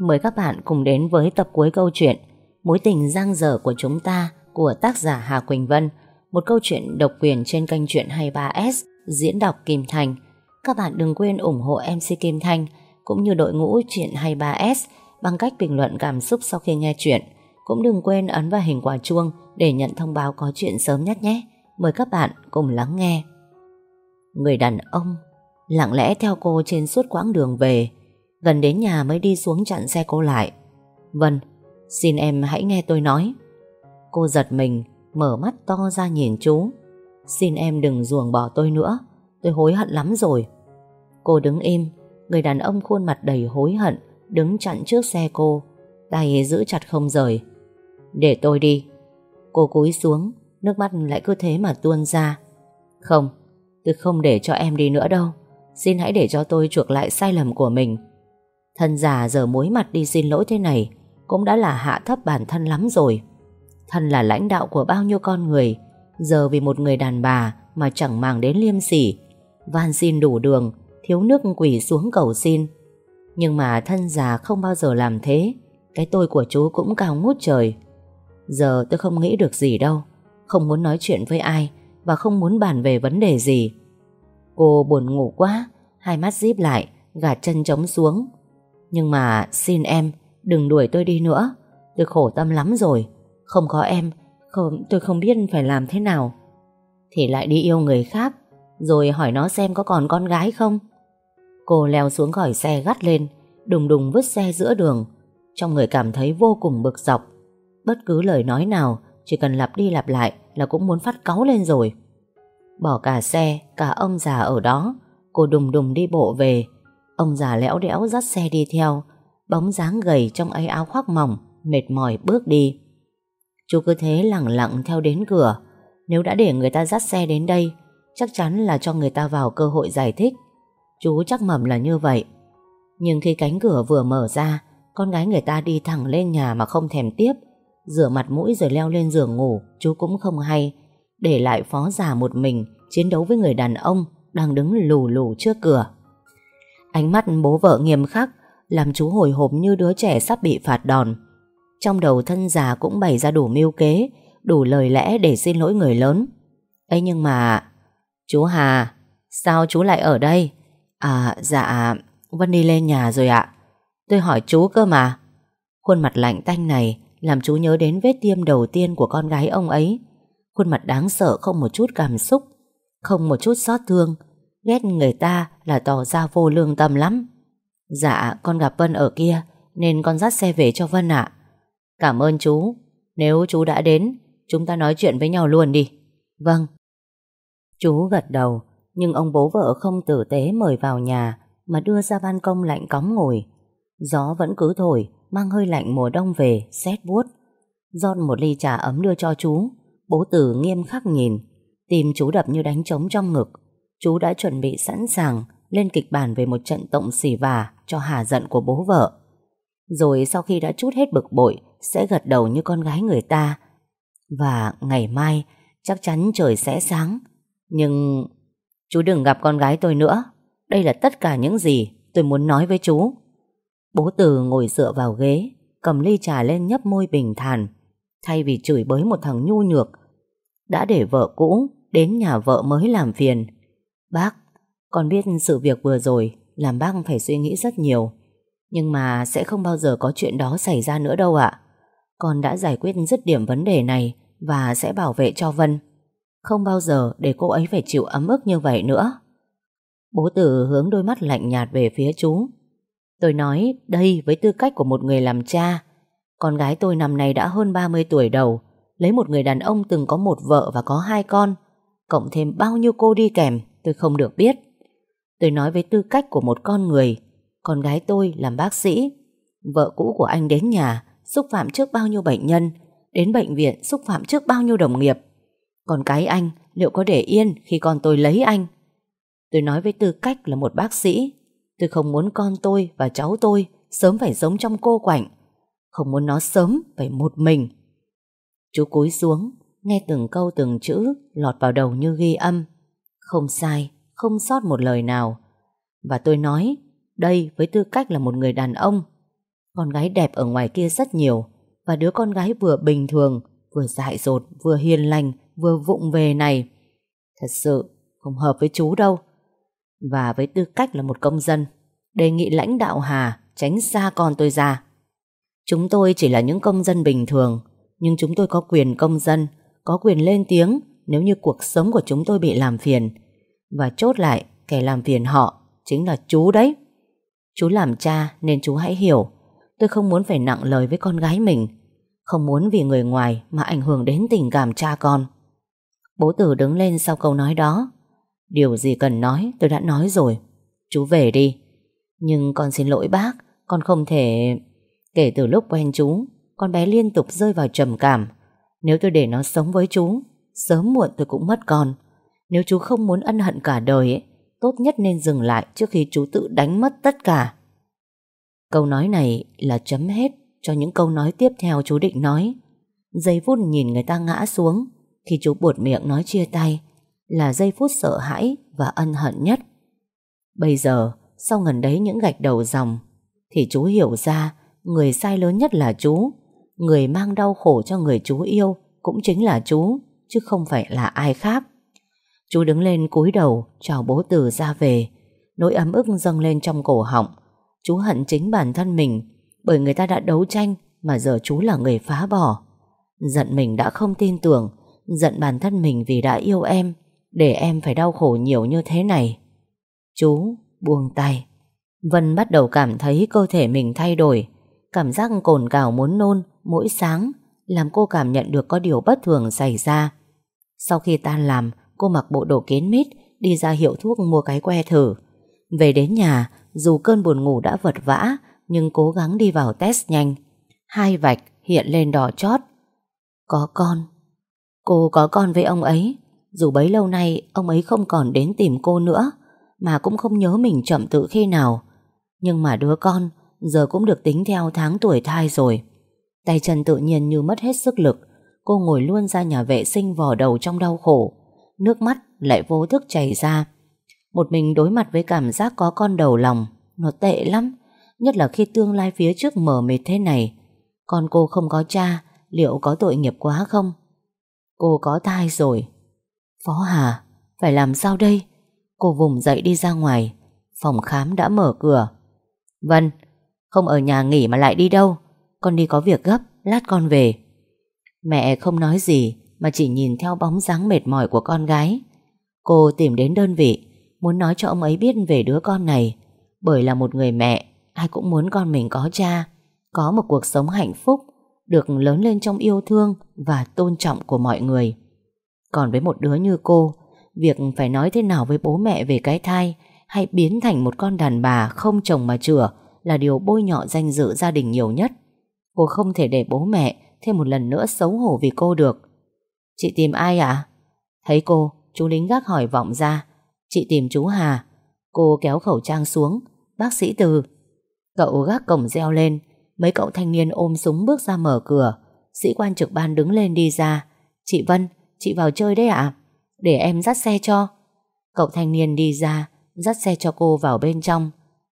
Mời các bạn cùng đến với tập cuối câu chuyện Mối tình giang dở của chúng ta của tác giả Hà Quỳnh Vân Một câu chuyện độc quyền trên kênh truyện 23S diễn đọc Kim Thành Các bạn đừng quên ủng hộ MC Kim Thanh cũng như đội ngũ truyện 23S bằng cách bình luận cảm xúc sau khi nghe chuyện cũng đừng quên ấn vào hình quả chuông để nhận thông báo có chuyện sớm nhất nhé. Mời các bạn cùng lắng nghe. Người đàn ông lặng lẽ theo cô trên suốt quãng đường về. Gần đến nhà mới đi xuống chặn xe cô lại. Vân, xin em hãy nghe tôi nói. Cô giật mình, mở mắt to ra nhìn chú. Xin em đừng ruồng bỏ tôi nữa, tôi hối hận lắm rồi. Cô đứng im, người đàn ông khuôn mặt đầy hối hận, đứng chặn trước xe cô, tay giữ chặt không rời. Để tôi đi. Cô cúi xuống, nước mắt lại cứ thế mà tuôn ra. Không, tôi không để cho em đi nữa đâu. Xin hãy để cho tôi chuộc lại sai lầm của mình. Thân già giờ mối mặt đi xin lỗi thế này cũng đã là hạ thấp bản thân lắm rồi. Thân là lãnh đạo của bao nhiêu con người, giờ vì một người đàn bà mà chẳng màng đến liêm sỉ, van xin đủ đường, thiếu nước quỷ xuống cầu xin. Nhưng mà thân già không bao giờ làm thế, cái tôi của chú cũng cao ngút trời. Giờ tôi không nghĩ được gì đâu Không muốn nói chuyện với ai Và không muốn bàn về vấn đề gì Cô buồn ngủ quá Hai mắt díp lại Gạt chân trống xuống nhưng mà xin em Đừng đuổi tôi đi nữa. Tôi khổ tâm lắm rồi. Không có em không, Tôi không biết phải làm thế nào. Thì lại đi yêu người khác Rồi hỏi nó xem có còn con gái không. Cô leo xuống khỏi xe gắt lên Đùng đùng vứt xe giữa đường. Trong người cảm thấy vô cùng bực dọc. Bất cứ lời nói nào Chỉ cần lặp đi lặp lại Là cũng muốn phát cáu lên rồi. Bỏ cả xe, cả ông già ở đó Cô đùng đùng đi bộ về. Ông già lẽo đẽo dắt xe đi theo, Bóng dáng gầy trong ấy áo khoác mỏng, Mệt mỏi bước đi. Chú cứ thế lặng lặng theo đến cửa. Nếu đã để người ta dắt xe đến đây, Chắc chắn là cho người ta vào cơ hội giải thích. Chú chắc mầm là như vậy. Nhưng khi cánh cửa vừa mở ra, Con gái người ta đi thẳng lên nhà mà không thèm tiếp. Rửa mặt mũi rồi leo lên giường ngủ, Chú cũng không hay. Để lại phó già một mình, Chiến đấu với người đàn ông Đang đứng lù lù trước cửa. Ánh mắt bố vợ nghiêm khắc Làm chú hồi hộp như đứa trẻ sắp bị phạt đòn. Trong đầu thân già cũng bày ra đủ mưu kế Đủ lời lẽ để xin lỗi người lớn. Ấy nhưng mà Chú Hà Sao chú lại ở đây? À dạ Vân đi lên nhà rồi ạ. Tôi hỏi chú cơ mà. Khuôn mặt lạnh tanh này làm chú nhớ đến vết tiêm đầu tiên của con gái ông ấy. Khuôn mặt đáng sợ không một chút cảm xúc, không một chút xót thương, ghét người ta là tỏ ra vô lương tâm lắm. Dạ, con gặp Vân ở kia, nên con dắt xe về cho Vân ạ. Cảm ơn chú, nếu chú đã đến, chúng ta nói chuyện với nhau luôn đi. Vâng. Chú gật đầu, nhưng ông bố vợ không tử tế mời vào nhà mà đưa ra ban công lạnh cóng ngồi. Gió vẫn cứ thổi, mang hơi lạnh mùa đông về, Xét buốt. Giọt một ly trà ấm đưa cho chú, bố tử nghiêm khắc nhìn, tìm chú đập như đánh trống trong ngực. Chú đã chuẩn bị sẵn sàng lên kịch bản về một trận tổng xỉ vả cho hà giận của bố vợ. Rồi sau khi đã chút hết bực bội, sẽ gật đầu như con gái người ta. Và ngày mai, chắc chắn trời sẽ sáng. Nhưng chú đừng gặp con gái tôi nữa. Đây là tất cả những gì tôi muốn nói với chú. Bố Từ ngồi dựa vào ghế, cầm ly trà lên nhấp môi bình thản, thay vì chửi bới một thằng nhu nhược. Đã để vợ cũ đến nhà vợ mới làm phiền. Bác, con biết sự việc vừa rồi làm bác phải suy nghĩ rất nhiều. Nhưng mà sẽ không bao giờ có chuyện đó xảy ra nữa đâu ạ. Con đã giải quyết dứt điểm vấn đề này và sẽ bảo vệ cho Vân. Không bao giờ để cô ấy phải chịu ấm ức như vậy nữa. Bố tử hướng đôi mắt lạnh nhạt về phía chú. Tôi nói đây với tư cách của một người làm cha. Con gái tôi năm nay đã hơn 30 tuổi đầu, lấy một người đàn ông từng có một vợ và có hai con, cộng thêm bao nhiêu cô đi kèm, tôi không được biết. Tôi nói với tư cách của một con người, con gái tôi làm bác sĩ. Vợ cũ của anh đến nhà, xúc phạm trước bao nhiêu bệnh nhân, đến bệnh viện xúc phạm trước bao nhiêu đồng nghiệp. Còn cái anh liệu có để yên khi con tôi lấy anh? Tôi nói với tư cách là một bác sĩ, Tôi không muốn con tôi và cháu tôi sớm phải sống trong cô quạnh. Không muốn nó sớm phải một mình. Chú cúi xuống, nghe từng câu từng chữ lọt vào đầu như ghi âm. Không sai, không sót một lời nào. Và tôi nói, đây với tư cách là một người đàn ông. Con gái đẹp ở ngoài kia rất nhiều Và đứa con gái vừa bình thường Vừa dại dột, vừa hiền lành Vừa vụng về này Thật sự không hợp với chú đâu Và với tư cách là một công dân Đề nghị lãnh đạo Hà Tránh xa con tôi ra Chúng tôi chỉ là những công dân bình thường Nhưng chúng tôi có quyền công dân Có quyền lên tiếng nếu như cuộc sống của chúng tôi bị làm phiền, Và chốt lại Kẻ làm phiền họ Chính là chú đấy. Chú làm cha nên chú hãy hiểu, Tôi không muốn phải nặng lời với con gái mình, Không muốn vì người ngoài Mà ảnh hưởng đến tình cảm cha con. Bố tử đứng lên sau câu nói đó. Điều gì cần nói, tôi đã nói rồi. Chú về đi. Nhưng con xin lỗi bác, Con không thể Kể từ lúc quen chú, Con bé liên tục rơi vào trầm cảm. Nếu tôi để nó sống với chú Sớm muộn tôi cũng mất con. Nếu chú không muốn ân hận cả đời ấy, Tốt nhất nên dừng lại trước khi chú tự đánh mất tất cả. Câu nói này là chấm hết Cho những câu nói tiếp theo chú định nói. Giây phút nhìn người ta ngã xuống Khi chú buột miệng nói chia tay Là giây phút sợ hãi Và ân hận nhất. Bây giờ sau gần đấy những gạch đầu dòng Thì chú hiểu ra Người sai lớn nhất là chú. Người mang đau khổ cho người chú yêu Cũng chính là chú. Chứ không phải là ai khác. Chú đứng lên cúi đầu, Chào bố từ ra về. Nỗi ấm ức dâng lên trong cổ họng. Chú hận chính bản thân mình, Bởi người ta đã đấu tranh Mà giờ chú là người phá bỏ. Giận mình đã không tin tưởng, Giận bản thân mình vì đã yêu em, Để em phải đau khổ nhiều như thế này. Chú buông tay. Vân bắt đầu cảm thấy cơ thể mình thay đổi. Cảm giác cồn cào muốn nôn, mỗi sáng, làm cô cảm nhận được có điều bất thường xảy ra. Sau khi tan làm, cô mặc bộ đồ kín mít đi ra hiệu thuốc mua cái que thử. Về đến nhà, dù cơn buồn ngủ đã vật vã, nhưng cố gắng đi vào test nhanh. Hai vạch hiện lên đỏ chót. Có con. Cô có con với ông ấy. Dù bấy lâu nay ông ấy không còn đến tìm cô nữa, mà cũng không nhớ mình chậm tự khi nào. Nhưng mà đứa con giờ cũng được tính theo tháng tuổi thai rồi. Tay chân tự nhiên như mất hết sức lực, cô ngồi luôn ra nhà vệ sinh vò đầu trong đau khổ, nước mắt lại vô thức chảy ra. Một mình đối mặt với cảm giác có con đầu lòng, nó tệ lắm, nhất là khi tương lai phía trước mờ mịt thế này. Con cô không có cha, liệu có tội nghiệp quá không? Cô có thai rồi. Phó Hà, phải làm sao đây? Cô vùng dậy đi ra ngoài, phòng khám đã mở cửa. Vân, không ở nhà nghỉ mà lại đi đâu Con đi có việc gấp Lát con về Mẹ không nói gì, Mà chỉ nhìn theo bóng dáng mệt mỏi của con gái. Cô tìm đến đơn vị, Muốn nói cho ông ấy biết về đứa con này. Bởi là một người mẹ, Ai cũng muốn con mình có cha, Có một cuộc sống hạnh phúc, Được lớn lên trong yêu thương Và tôn trọng của mọi người. Còn với một đứa như cô, Việc phải nói thế nào với bố mẹ về cái thai Hay biến thành một con đàn bà Không chồng mà chửa là điều bôi nhọ danh dự gia đình nhiều nhất. Cô không thể để bố mẹ thêm một lần nữa xấu hổ vì cô được. Chị tìm ai ạ? Thấy cô, chú lính gác hỏi vọng ra. Chị tìm chú Hà. Cô kéo khẩu trang xuống. Bác sĩ Từ. Cậu gác cổng reo lên. Mấy cậu thanh niên ôm súng bước ra mở cửa. Sĩ quan trực ban đứng lên đi ra. Chị Vân, chị vào chơi đấy ạ? Để em dắt xe cho. Cậu thanh niên đi ra, dắt xe cho cô vào bên trong.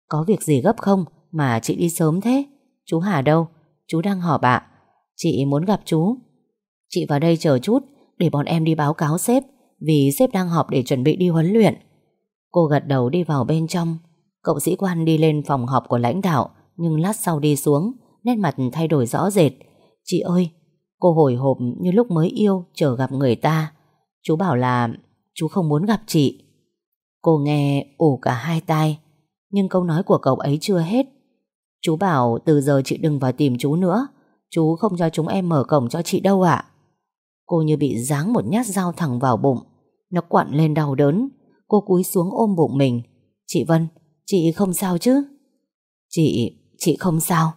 Có việc gì gấp không? Mà chị đi sớm thế Chú Hà đâu Chú đang họp ạ Chị muốn gặp chú. Chị vào đây chờ chút, Để bọn em đi báo cáo sếp, Vì sếp đang họp để chuẩn bị đi huấn luyện. Cô gật đầu đi vào bên trong. Cậu sĩ quan đi lên phòng họp của lãnh đạo, Nhưng lát sau đi xuống, Nét mặt thay đổi rõ rệt. Chị ơi, Cô hồi hộp như lúc mới yêu, Chờ gặp người ta. Chú bảo là, chú không muốn gặp chị. Cô nghe ủ cả hai tai, Nhưng câu nói của cậu ấy chưa hết. Chú bảo từ giờ chị đừng vào tìm chú nữa Chú không cho chúng em mở cổng cho chị đâu ạ. Cô như bị giáng một nhát dao thẳng vào bụng. Nó quặn lên đau đớn. Cô cúi xuống ôm bụng mình. Chị Vân, chị không sao chứ? Chị, chị không sao.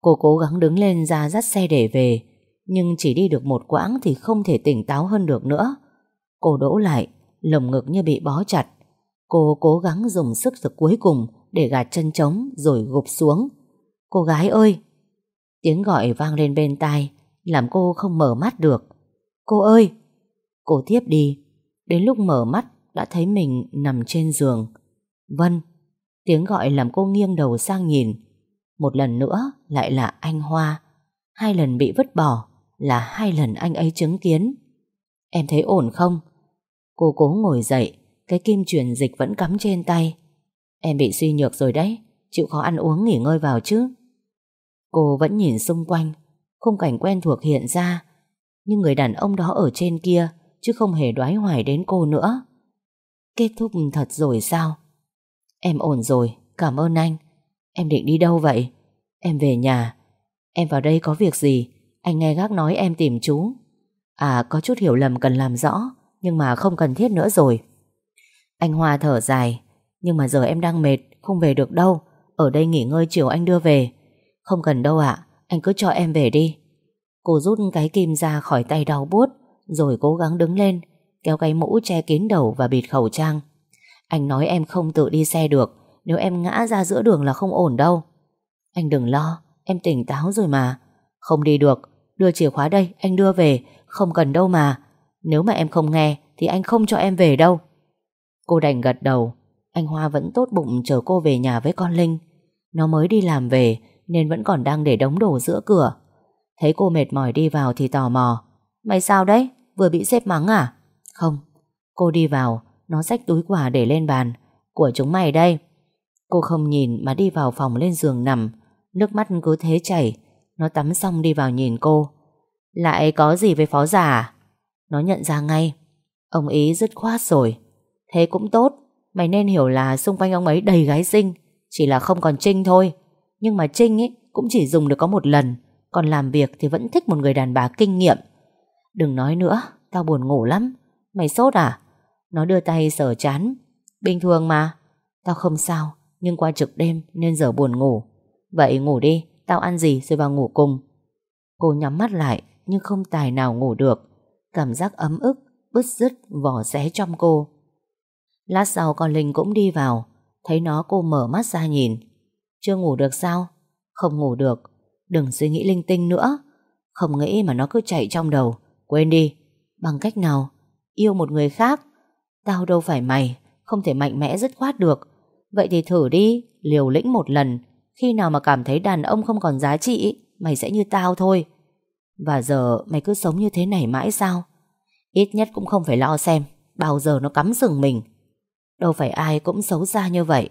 Cô cố gắng đứng lên ra dắt xe để về Nhưng chỉ đi được một quãng Thì không thể tỉnh táo hơn được nữa. Cô đỗ lại Lồng ngực như bị bó chặt. Cô cố gắng dùng sức từ cuối cùng để gạt chân trống rồi gục xuống. Cô gái ơi! Tiếng gọi vang lên bên tai, làm cô không mở mắt được. Cô ơi! Cô tiếp đi. Đến lúc mở mắt đã thấy mình nằm trên giường. Vân! Tiếng gọi làm cô nghiêng đầu sang nhìn. Một lần nữa lại là anh Hoa Hai lần bị vứt bỏ Là hai lần anh ấy chứng kiến Em thấy ổn không? Cô cố ngồi dậy Cái kim truyền dịch vẫn cắm trên tay Em bị suy nhược rồi đấy Chịu khó ăn uống nghỉ ngơi vào chứ Cô vẫn nhìn xung quanh, Khung cảnh quen thuộc hiện ra. Nhưng người đàn ông đó ở trên kia Chứ không hề đoái hoài đến cô nữa. Kết thúc thật rồi sao? Em ổn rồi, Cảm ơn anh. Em định đi đâu vậy? Em về nhà. Em vào đây có việc gì? Anh nghe gác nói em tìm chú. À có chút hiểu lầm cần làm rõ, Nhưng mà không cần thiết nữa rồi. Anh Hoa thở dài, Nhưng mà giờ em đang mệt, Không về được đâu. Ở đây nghỉ ngơi chiều anh đưa về. Không cần đâu ạ, Anh cứ cho em về đi. Cô rút cái kim ra khỏi tay đau buốt, Rồi cố gắng đứng lên, Kéo cái mũ che kín đầu và bịt khẩu trang. Anh nói em không tự đi xe được, Nếu em ngã ra giữa đường là không ổn đâu. Anh đừng lo, Em tỉnh táo rồi mà. Không đi được, Đưa chìa khóa đây, anh đưa về, Không cần đâu mà. Nếu mà em không nghe, Thì anh không cho em về đâu. Cô đành gật đầu, Anh Hoa vẫn tốt bụng chờ cô về nhà với con Linh. Nó mới đi làm về nên vẫn còn đang để đống đồ giữa cửa. Thấy cô mệt mỏi đi vào thì tò mò. Mày sao đấy? Vừa bị xếp mắng à? Không. Cô đi vào, Nó xách túi quà để lên bàn. Của chúng mày đây. Cô không nhìn mà đi vào phòng lên giường nằm. Nước mắt cứ thế chảy. Nó tắm xong đi vào nhìn cô. Lại có gì với phó giả à? Nó nhận ra ngay. Ông ý dứt khoát rồi. Thế cũng tốt. Mày nên hiểu là xung quanh ông ấy đầy gái xinh. Chỉ là không còn Trinh thôi. Nhưng mà Trinh ấy cũng chỉ dùng được có một lần Còn làm việc thì vẫn thích một người đàn bà kinh nghiệm Đừng nói nữa Tao buồn ngủ lắm Mày sốt à Nó đưa tay sờ chán Bình thường mà Tao không sao Nhưng qua trực đêm nên giờ buồn ngủ Vậy ngủ đi, tao ăn gì rồi vào ngủ cùng. Cô nhắm mắt lại nhưng không tài nào ngủ được. Cảm giác ấm ức, bứt rứt, vỏ xé trong cô. Lát sau con Linh cũng đi vào, thấy nó cô mở mắt ra nhìn. Chưa ngủ được sao? Không ngủ được, đừng suy nghĩ linh tinh nữa. Không nghĩ mà nó cứ chạy trong đầu. Quên đi, bằng cách nào? Yêu một người khác? Tao đâu phải mày, không thể mạnh mẽ dứt khoát được. Vậy thì thử đi, liều lĩnh một lần, khi nào mà cảm thấy đàn ông không còn giá trị Mày sẽ như tao thôi Và giờ mày cứ sống như thế này mãi sao Ít nhất cũng không phải lo xem Bao giờ nó cắm sừng mình Đâu phải ai cũng xấu xa như vậy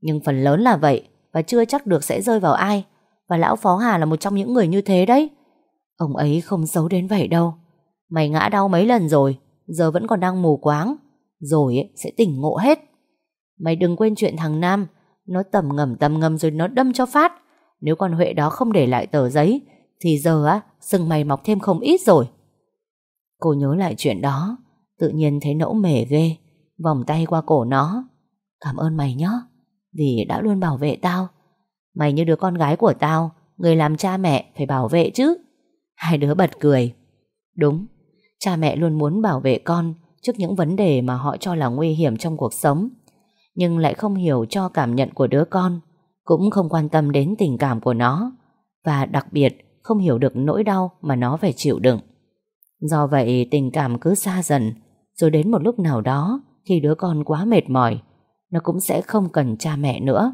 Nhưng phần lớn là vậy và chưa chắc được sẽ rơi vào ai. Và lão Phó Hà là một trong những người như thế đấy. Ông ấy không xấu đến vậy đâu. Mày ngã đau mấy lần rồi, Giờ vẫn còn đang mù quáng. Rồi sẽ tỉnh ngộ hết. Mày đừng quên chuyện thằng Nam. Nó tầm ngầm tầm ngầm rồi nó đâm cho phát. Nếu con Huệ đó không để lại tờ giấy, Thì giờ á, Sừng mày mọc thêm không ít rồi. Cô nhớ lại chuyện đó. Tự nhiên thấy nẫu mề ghê. Vòng tay qua cổ nó. Cảm ơn mày nhé vì đã luôn bảo vệ tao. Mày như đứa con gái của tao Người làm cha mẹ phải bảo vệ chứ. Hai đứa bật cười. Đúng Cha mẹ luôn muốn bảo vệ con Trước những vấn đề mà họ cho là nguy hiểm trong cuộc sống nhưng lại không hiểu cho cảm nhận của đứa con, cũng không quan tâm đến tình cảm của nó, và đặc biệt không hiểu được nỗi đau mà nó phải chịu đựng. Do vậy tình cảm cứ xa dần, rồi đến một lúc nào đó khi đứa con quá mệt mỏi, nó cũng sẽ không cần cha mẹ nữa.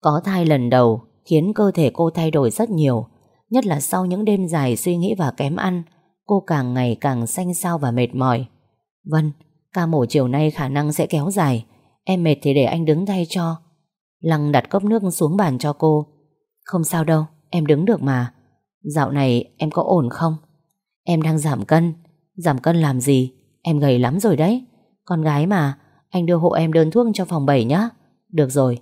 Có thai lần đầu khiến cơ thể cô thay đổi rất nhiều, nhất là sau những đêm dài suy nghĩ và kém ăn, cô càng ngày càng xanh xao và mệt mỏi. Vân, ca mổ chiều nay khả năng sẽ kéo dài, Em mệt thì để anh đứng thay cho. Lăng đặt cốc nước xuống bàn cho cô. Không sao đâu Em đứng được mà. Dạo này em có ổn không? Em đang giảm cân. Giảm cân làm gì? Em gầy lắm rồi đấy. Con gái mà anh đưa hộ em đơn thuốc cho phòng 7 nhé Được rồi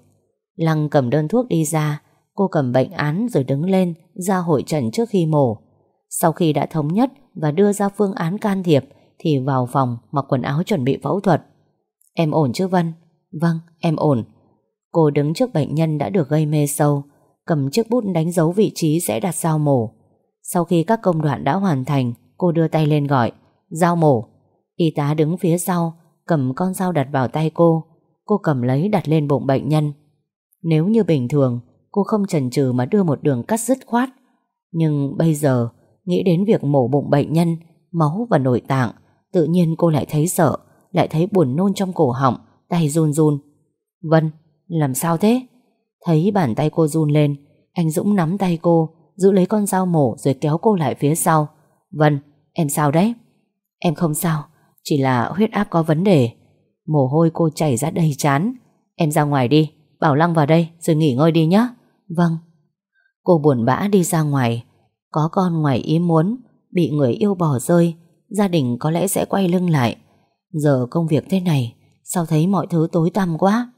Lăng cầm đơn thuốc đi ra Cô cầm bệnh án rồi đứng lên Ra hội trần trước khi mổ Sau khi đã thống nhất Và đưa ra phương án can thiệp Thì vào phòng mặc quần áo chuẩn bị phẫu thuật Em ổn chứ Vân Vâng, em ổn. Cô đứng trước bệnh nhân đã được gây mê sâu, cầm chiếc bút đánh dấu vị trí sẽ đặt dao mổ. Sau khi các công đoạn đã hoàn thành, cô đưa tay lên gọi, dao mổ. Y tá đứng phía sau, cầm con dao đặt vào tay cô. Cô cầm lấy đặt lên bụng bệnh nhân. Nếu như bình thường, cô không chần chừ mà đưa một đường cắt dứt khoát. Nhưng bây giờ, nghĩ đến việc mổ bụng bệnh nhân, máu và nội tạng, tự nhiên cô lại thấy sợ, lại thấy buồn nôn trong cổ họng, tay run run. Vân, làm sao thế? Thấy bàn tay cô run lên Anh Dũng nắm tay cô Giữ lấy con dao mổ rồi kéo cô lại phía sau Vân, em sao đấy? Em không sao chỉ là huyết áp có vấn đề. Mồ hôi cô chảy ra đầy chán Em ra ngoài đi, bảo Lăng vào đây Rồi nghỉ ngơi đi nhé Vâng. Cô buồn bã đi ra ngoài. Có con ngoài ý muốn Bị người yêu bỏ rơi Gia đình có lẽ sẽ quay lưng lại. Giờ công việc thế này Sao thấy mọi thứ tối tăm quá?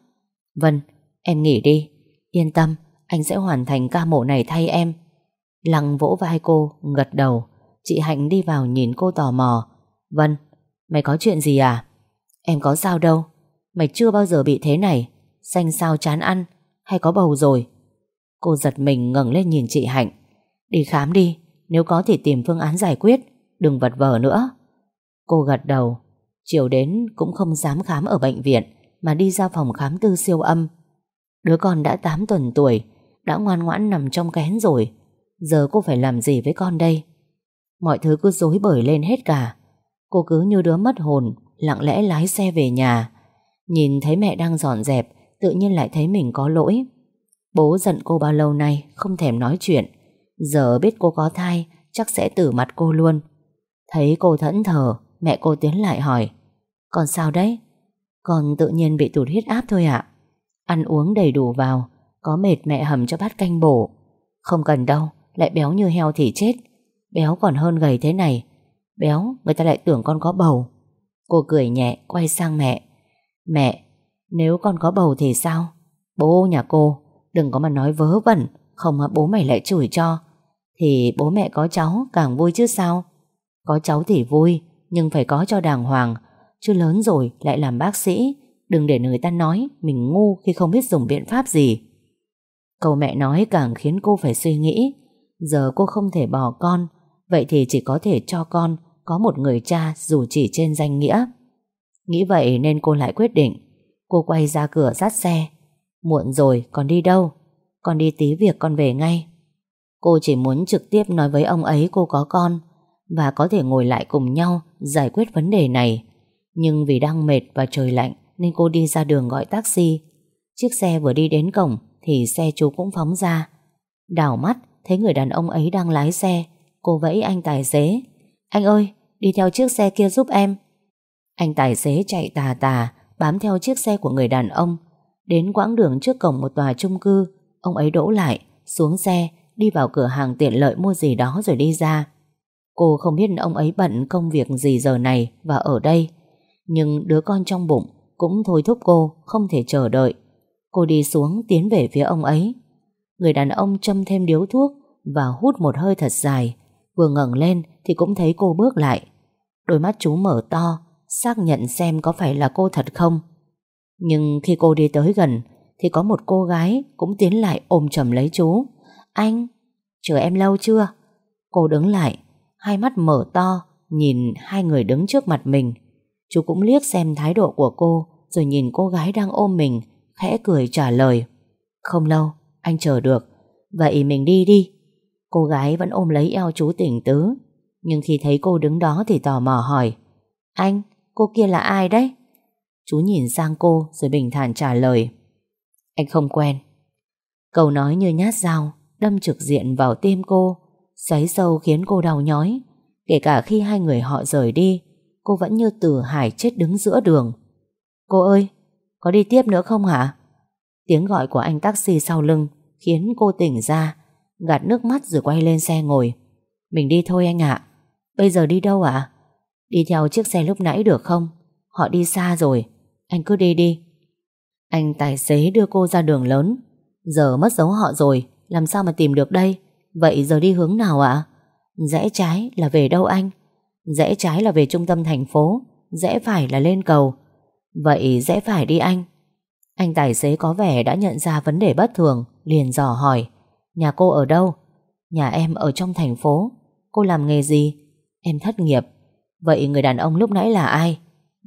Vân, em nghỉ đi. Yên tâm, anh sẽ hoàn thành ca mổ này thay em. Lăng vỗ vai cô, gật đầu. Chị Hạnh đi vào nhìn cô tò mò. Vân, mày có chuyện gì à? Em có sao đâu. Mày chưa bao giờ bị thế này. Xanh sao chán ăn, Hay có bầu rồi? Cô giật mình ngẩng lên nhìn chị Hạnh. Đi khám đi, Nếu có thì tìm phương án giải quyết, Đừng vật vờ nữa. Cô gật đầu. Chiều đến cũng không dám khám ở bệnh viện, Mà đi ra phòng khám tư siêu âm. Đứa con đã 8 tuần tuổi, Đã ngoan ngoãn nằm trong kén rồi. Giờ cô phải làm gì với con đây? Mọi thứ cứ dối bời lên hết cả. Cô cứ như đứa mất hồn, Lặng lẽ lái xe về nhà. Nhìn thấy mẹ đang dọn dẹp, Tự nhiên lại thấy mình có lỗi. Bố giận cô bao lâu nay, Không thèm nói chuyện. Giờ biết cô có thai, Chắc sẽ tử mặt cô luôn. Thấy cô thẫn thờ, Mẹ cô tiến lại hỏi, còn sao đấy? Còn tự nhiên bị tụt huyết áp thôi ạ. Ăn uống đầy đủ vào, Có mệt mẹ hầm cho bát canh bổ. Không cần đâu, Lại béo như heo thì chết. Béo còn hơn gầy thế này Béo, người ta lại tưởng con có bầu. Cô cười nhẹ, quay sang mẹ. Mẹ, Nếu con có bầu thì sao? Bố nhà cô, Đừng có mà nói vớ vẩn, Không mà bố mày lại chửi cho. Thì bố mẹ có cháu, càng vui chứ sao? Có cháu thì vui, Nhưng phải có cho đàng hoàng. Chứ lớn rồi, lại làm bác sĩ. Đừng để người ta nói Mình ngu khi không biết dùng biện pháp gì. Câu mẹ nói càng khiến cô phải suy nghĩ. Giờ cô không thể bỏ con, Vậy thì chỉ có thể cho con. Có một người cha dù chỉ trên danh nghĩa. Nghĩ vậy nên cô lại quyết định, Cô quay ra cửa dắt xe. Muộn rồi, còn đi đâu? Con đi tí việc con về ngay. Cô chỉ muốn trực tiếp nói với ông ấy cô có con Và có thể ngồi lại cùng nhau Giải quyết vấn đề này. Nhưng vì đang mệt và trời lạnh Nên cô đi ra đường gọi taxi. Chiếc xe vừa đi đến cổng Thì xe chú cũng phóng ra. Đảo mắt, thấy người đàn ông ấy đang lái xe. Cô vẫy anh tài xế. Anh ơi, đi theo chiếc xe kia giúp em. Anh tài xế chạy tà tà, Bám theo chiếc xe của người đàn ông. Đến quãng đường trước cổng một tòa chung cư, Ông ấy đỗ lại, Xuống xe, Đi vào cửa hàng tiện lợi mua gì đó rồi đi ra. Cô không biết ông ấy bận công việc gì giờ này Và ở đây, Nhưng đứa con trong bụng Cũng thôi thúc cô không thể chờ đợi. Cô đi xuống tiến về phía ông ấy. Người đàn ông châm thêm điếu thuốc Và hút một hơi thật dài. Vừa ngẩng lên thì cũng thấy cô bước lại. Đôi mắt chú mở to Xác nhận xem có phải là cô thật không. Nhưng khi cô đi tới gần Thì có một cô gái Cũng tiến lại ôm chầm lấy chú. Anh, chờ em lâu chưa? Cô đứng lại Hai mắt mở to Nhìn hai người đứng trước mặt mình. Chú cũng liếc xem thái độ của cô Rồi nhìn cô gái đang ôm mình Khẽ cười trả lời. Không lâu, anh chờ được. Vậy mình đi đi. Cô gái vẫn ôm lấy eo chú tỉnh tứ. Nhưng khi thấy cô đứng đó thì tò mò hỏi Anh, cô kia là ai đấy? Chú nhìn sang cô rồi bình thản trả lời Anh không quen. Câu nói như nhát dao Đâm trực diện vào tim cô Xoáy sâu khiến cô đau nhói. Kể cả khi hai người họ rời đi Cô vẫn như tử hải chết đứng giữa đường. Cô ơi Có đi tiếp nữa không hả? Tiếng gọi của anh taxi sau lưng Khiến cô tỉnh ra Gạt nước mắt rồi quay lên xe ngồi. Mình đi thôi anh ạ. Bây giờ đi đâu ạ? Đi theo chiếc xe lúc nãy được không? Họ đi xa rồi. Anh cứ đi đi. Anh tài xế đưa cô ra đường lớn. Giờ mất dấu họ rồi. Làm sao mà tìm được đây? Vậy giờ đi hướng nào ạ? Rẽ trái là về đâu anh? Rẽ trái là về trung tâm thành phố. Rẽ phải là lên cầu. Vậy rẽ phải đi anh. Anh tài xế có vẻ đã nhận ra vấn đề bất thường, Liền dò hỏi. Nhà cô ở đâu? Nhà em ở trong thành phố. Cô làm nghề gì? Em thất nghiệp. Vậy người đàn ông lúc nãy là ai?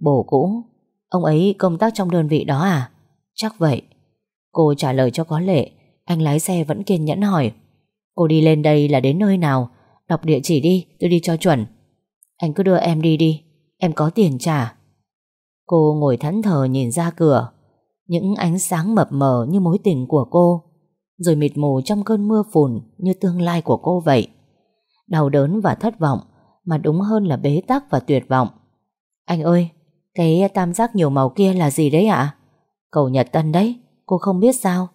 Bồ cũ. Ông ấy công tác trong đơn vị đó à? Chắc vậy. Cô trả lời cho có lệ. Anh lái xe vẫn kiên nhẫn hỏi. Cô đi lên đây là đến nơi nào? Đọc địa chỉ đi, tôi đi cho chuẩn. Anh cứ đưa em đi đi. Em có tiền trả. Cô ngồi thẫn thờ nhìn ra cửa. Những ánh sáng mập mờ như mối tình của cô, rồi mịt mù trong cơn mưa phùn như tương lai của cô vậy. Đau đớn và thất vọng, mà đúng hơn là bế tắc và tuyệt vọng. Anh ơi, cái tam giác nhiều màu kia là gì đấy ạ? Cầu Nhật Tân đấy, cô không biết sao?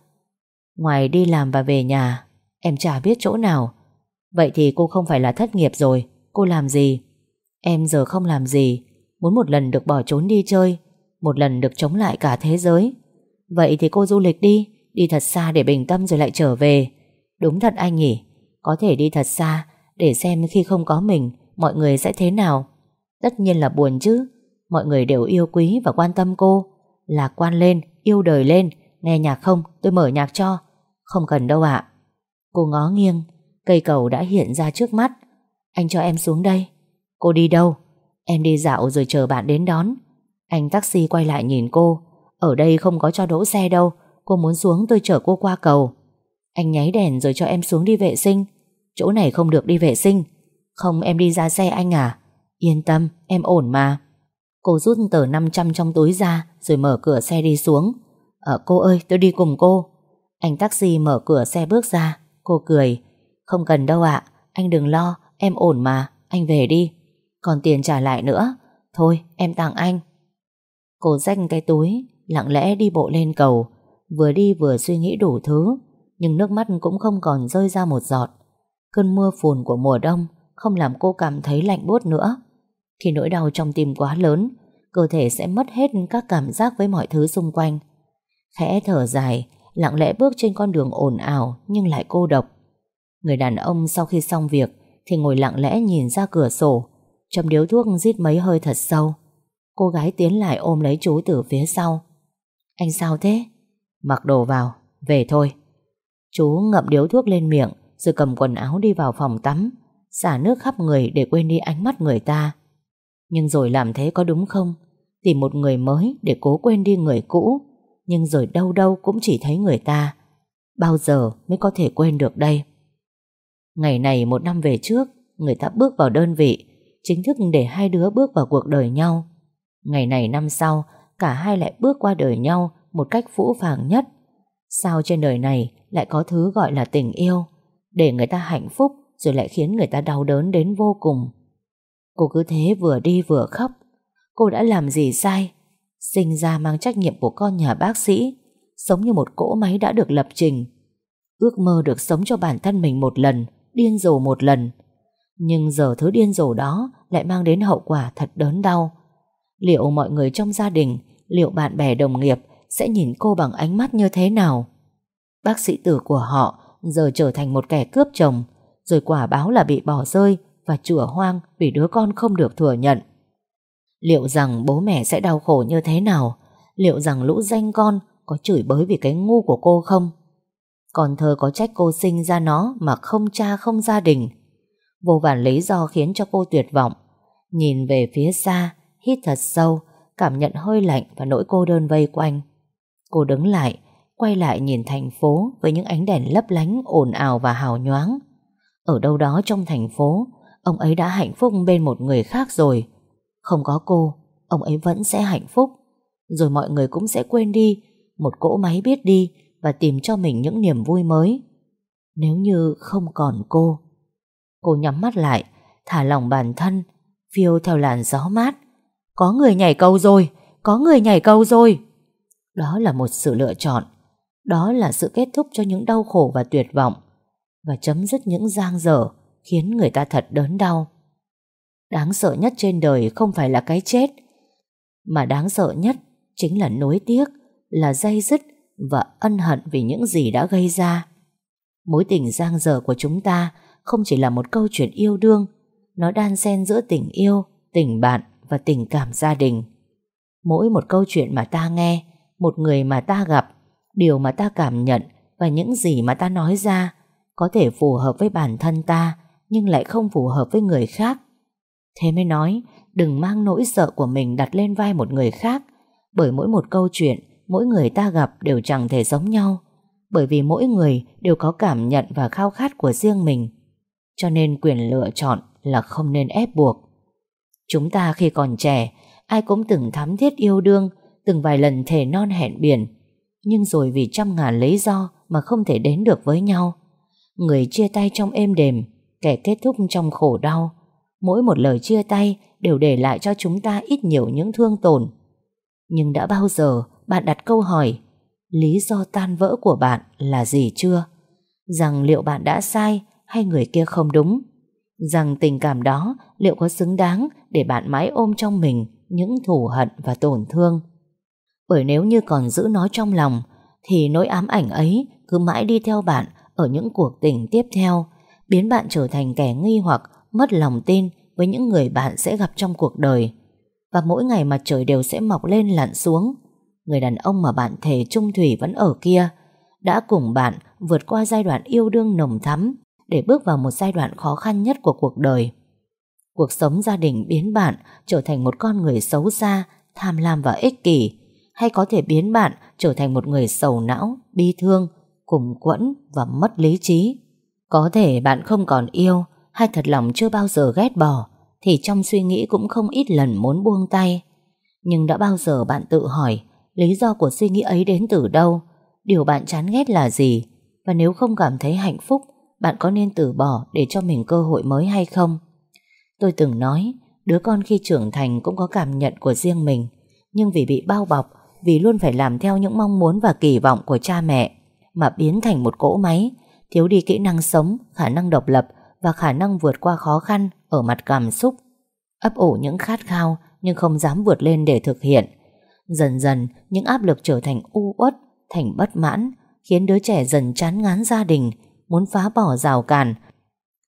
Ngoài đi làm và về nhà, em chả biết chỗ nào. Vậy thì cô không phải là thất nghiệp rồi, cô làm gì? Em giờ không làm gì, muốn một lần được bỏ trốn đi chơi, một lần được chống lại cả thế giới. Vậy thì cô du lịch đi, đi thật xa để bình tâm rồi lại trở về. Đúng thật anh nhỉ, có thể đi thật xa để xem khi không có mình mọi người sẽ thế nào. Tất nhiên là buồn chứ, mọi người đều yêu quý và quan tâm cô. Lạc quan lên, yêu đời lên, nghe nhạc không, tôi mở nhạc cho. Không cần đâu ạ. Cô ngó nghiêng, cây cầu đã hiện ra trước mắt. Anh cho em xuống đây. Cô đi đâu? Em đi dạo rồi chờ bạn đến đón. Anh taxi quay lại nhìn cô. Ở đây không có cho đỗ xe đâu. Cô muốn xuống tôi chở cô qua cầu. Anh nháy đèn rồi cho em xuống đi vệ sinh. Chỗ này không được đi vệ sinh. Không em đi ra xe anh à? Yên tâm, em ổn mà. Cô rút tờ 500 trong túi ra rồi mở cửa xe đi xuống. Ờ cô ơi, tôi đi cùng cô. Anh taxi mở cửa xe bước ra. Cô cười. Không cần đâu ạ, anh đừng lo, em ổn mà, anh về đi. Còn tiền trả lại nữa. Thôi, em tặng anh. Cô rách cái túi, lặng lẽ đi bộ lên cầu. Vừa đi vừa suy nghĩ đủ thứ, nhưng nước mắt cũng không còn rơi ra một giọt. Cơn mưa phùn của mùa đông không làm cô cảm thấy lạnh buốt nữa. Khi nỗi đau trong tim quá lớn, cơ thể sẽ mất hết các cảm giác với mọi thứ xung quanh. Khẽ thở dài, lặng lẽ bước trên con đường ồn ào nhưng lại cô độc. Người đàn ông sau khi xong việc thì ngồi lặng lẽ nhìn ra cửa sổ, châm điếu thuốc rít mấy hơi thật sâu. Cô gái tiến lại ôm lấy chú từ phía sau. Anh sao thế? Mặc đồ vào, về thôi. Chú ngậm điếu thuốc lên miệng rồi cầm quần áo đi vào phòng tắm, xả nước khắp người để quên đi ánh mắt người ta. Nhưng rồi làm thế có đúng không? Tìm một người mới để cố quên đi người cũ, nhưng rồi đâu đâu cũng chỉ thấy người ta. Bao giờ mới có thể quên được đây? Ngày này một năm về trước, người ta bước vào đơn vị, chính thức để hai đứa bước vào cuộc đời nhau. Ngày này năm sau, cả hai lại bước qua đời nhau một cách phũ phàng nhất. Sao trên đời này lại có thứ gọi là tình yêu, để người ta hạnh phúc rồi lại khiến người ta đau đớn đến vô cùng. Cô cứ thế vừa đi vừa khóc. Cô đã làm gì sai? Sinh ra mang trách nhiệm của con nhà bác sĩ, sống như một cỗ máy đã được lập trình. Ước mơ được sống cho bản thân mình một lần, điên rồ một lần. Nhưng giờ thứ điên rồ đó lại mang đến hậu quả thật đớn đau. Liệu mọi người trong gia đình, liệu bạn bè đồng nghiệp sẽ nhìn cô bằng ánh mắt như thế nào? Bác sĩ tử của họ giờ trở thành một kẻ cướp chồng, rồi quả báo là bị bỏ rơi và chửa hoang vì đứa con không được thừa nhận. Liệu rằng bố mẹ sẽ đau khổ như thế nào? Liệu rằng lũ danh con có chửi bới vì cái ngu của cô không? Còn thơ có trách cô sinh ra nó mà không cha không gia đình. Vô vàn lý do khiến cho cô tuyệt vọng. Nhìn về phía xa, hít thật sâu, cảm nhận hơi lạnh và nỗi cô đơn vây quanh. Cô đứng lại, quay lại nhìn thành phố với những ánh đèn lấp lánh ồn ào và hào nhoáng. Ở đâu đó trong thành phố, ông ấy đã hạnh phúc bên một người khác rồi. Không có cô, ông ấy vẫn sẽ hạnh phúc. Rồi mọi người cũng sẽ quên đi, một cỗ máy biết đi và tìm cho mình những niềm vui mới. Nếu như không còn cô. Cô nhắm mắt lại, thả lòng bản thân, phiêu theo làn gió mát. Có người nhảy cầu rồi, có người nhảy cầu rồi. Đó là một sự lựa chọn. Đó là sự kết thúc cho những đau khổ và tuyệt vọng và chấm dứt những giang dở khiến người ta thật đớn đau. Đáng sợ nhất trên đời không phải là cái chết, mà đáng sợ nhất chính là nối tiếc, là dây dứt và ân hận vì những gì đã gây ra. Mối tình giang dở của chúng ta không chỉ là một câu chuyện yêu đương, nó đan xen giữa tình yêu, tình bạn và tình cảm gia đình. Mỗi một câu chuyện mà ta nghe, một người mà ta gặp, điều mà ta cảm nhận và những gì mà ta nói ra có thể phù hợp với bản thân ta nhưng lại không phù hợp với người khác. Thế mới nói, đừng mang nỗi sợ của mình đặt lên vai một người khác, bởi mỗi một câu chuyện, mỗi người ta gặp đều chẳng thể giống nhau, bởi vì mỗi người đều có cảm nhận và khao khát của riêng mình. Cho nên quyền lựa chọn là không nên ép buộc. Chúng ta khi còn trẻ, ai cũng từng thắm thiết yêu đương, từng vài lần thề non hẹn biển, Nhưng rồi vì trăm ngàn lý do Mà không thể đến được với nhau. Người chia tay trong êm đềm Kẻ kết thúc trong khổ đau. Mỗi một lời chia tay Đều để lại cho chúng ta ít nhiều những thương tổn. Nhưng đã bao giờ Bạn đặt câu hỏi Lý do tan vỡ của bạn là gì chưa? Rằng liệu bạn đã sai Hay người kia không đúng? Rằng tình cảm đó liệu có xứng đáng Để bạn mãi ôm trong mình Những thù hận và tổn thương? Bởi nếu như còn giữ nó trong lòng Thì nỗi ám ảnh ấy Cứ mãi đi theo bạn Ở những cuộc tình tiếp theo Biến bạn trở thành kẻ nghi hoặc Mất lòng tin với những người bạn sẽ gặp trong cuộc đời. Và mỗi ngày mặt trời đều sẽ mọc lên lặn xuống. Người đàn ông mà bạn thề trung thủy vẫn ở kia Đã cùng bạn vượt qua giai đoạn yêu đương nồng thắm Để bước vào một giai đoạn khó khăn nhất của cuộc đời. Cuộc sống gia đình biến bạn trở thành một con người xấu xa, tham lam và ích kỷ. Hay có thể biến bạn trở thành một người sầu não, bi thương, cùng quẫn và mất lý trí Có thể bạn không còn yêu hay thật lòng chưa bao giờ ghét bỏ thì trong suy nghĩ cũng không ít lần muốn buông tay. Nhưng đã bao giờ bạn tự hỏi lý do của suy nghĩ ấy đến từ đâu? Điều bạn chán ghét là gì? Và nếu không cảm thấy hạnh phúc, bạn có nên từ bỏ để cho mình cơ hội mới hay không? Tôi từng nói, đứa con khi trưởng thành cũng có cảm nhận của riêng mình, nhưng vì bị bao bọc, vì luôn phải làm theo những mong muốn và kỳ vọng của cha mẹ, mà biến thành một cỗ máy, thiếu đi kỹ năng sống, khả năng độc lập và khả năng vượt qua khó khăn ở mặt cảm xúc. Ấp ủ những khát khao nhưng không dám vượt lên để thực hiện. Dần dần, những áp lực trở thành u uất, thành bất mãn, khiến đứa trẻ dần chán ngán gia đình, muốn phá bỏ rào cản,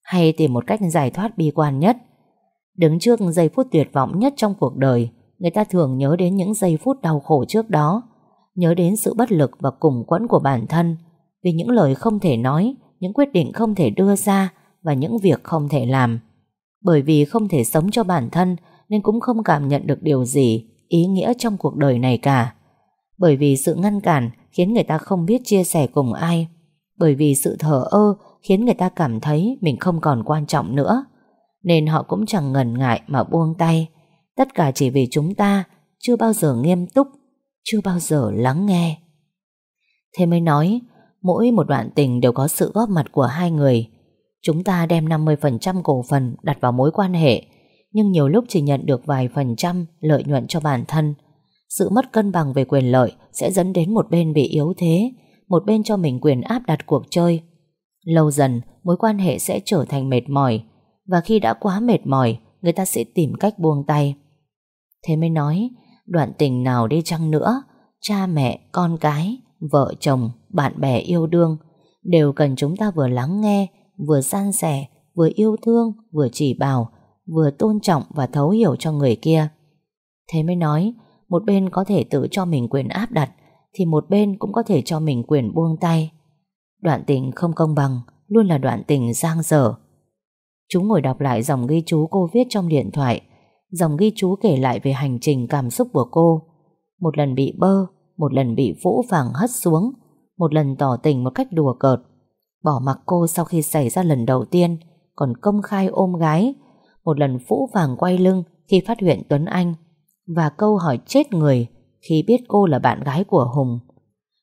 hay tìm một cách giải thoát bi quan nhất. Đứng trước giây phút tuyệt vọng nhất trong cuộc đời, người ta thường nhớ đến những giây phút đau khổ trước đó, nhớ đến sự bất lực và cùng quẫn của bản thân, vì những lời không thể nói, những quyết định không thể đưa ra, và những việc không thể làm. Bởi vì không thể sống cho bản thân nên cũng không cảm nhận được điều gì ý nghĩa trong cuộc đời này cả. Bởi vì sự ngăn cản khiến người ta không biết chia sẻ cùng ai. Bởi vì sự thờ ơ khiến người ta cảm thấy mình không còn quan trọng nữa. Nên họ cũng chẳng ngần ngại mà buông tay. Tất cả chỉ vì chúng ta chưa bao giờ nghiêm túc, chưa bao giờ lắng nghe. Thế mới nói, mỗi một đoạn tình đều có sự góp mặt của hai người. Chúng ta đem 50% cổ phần đặt vào mối quan hệ, nhưng nhiều lúc chỉ nhận được vài phần trăm lợi nhuận cho bản thân. Sự mất cân bằng về quyền lợi sẽ dẫn đến một bên bị yếu thế, một bên cho mình quyền áp đặt cuộc chơi. Lâu dần, mối quan hệ sẽ trở thành mệt mỏi, và khi đã quá mệt mỏi, người ta sẽ tìm cách buông tay. Thế mới nói, đoạn tình nào đi chăng nữa, cha mẹ, con cái, vợ chồng, bạn bè yêu đương, đều cần chúng ta vừa lắng nghe, vừa san sẻ, vừa yêu thương, vừa chỉ bảo, vừa tôn trọng và thấu hiểu cho người kia. Thế mới nói, một bên có thể tự cho mình quyền áp đặt, thì một bên cũng có thể cho mình quyền buông tay. Đoạn tình không công bằng, luôn là đoạn tình giang dở. Chúng ngồi đọc lại dòng ghi chú cô viết trong điện thoại. Dòng ghi chú kể lại về hành trình cảm xúc của cô. Một lần bị bơ, một lần bị vũ vàng hất xuống, một lần tỏ tình một cách đùa cợt, Bỏ mặc cô sau khi xảy ra lần đầu tiên Còn công khai ôm gái. Một lần vũ vàng quay lưng Khi phát hiện Tuấn Anh Và câu hỏi chết người Khi biết cô là bạn gái của Hùng.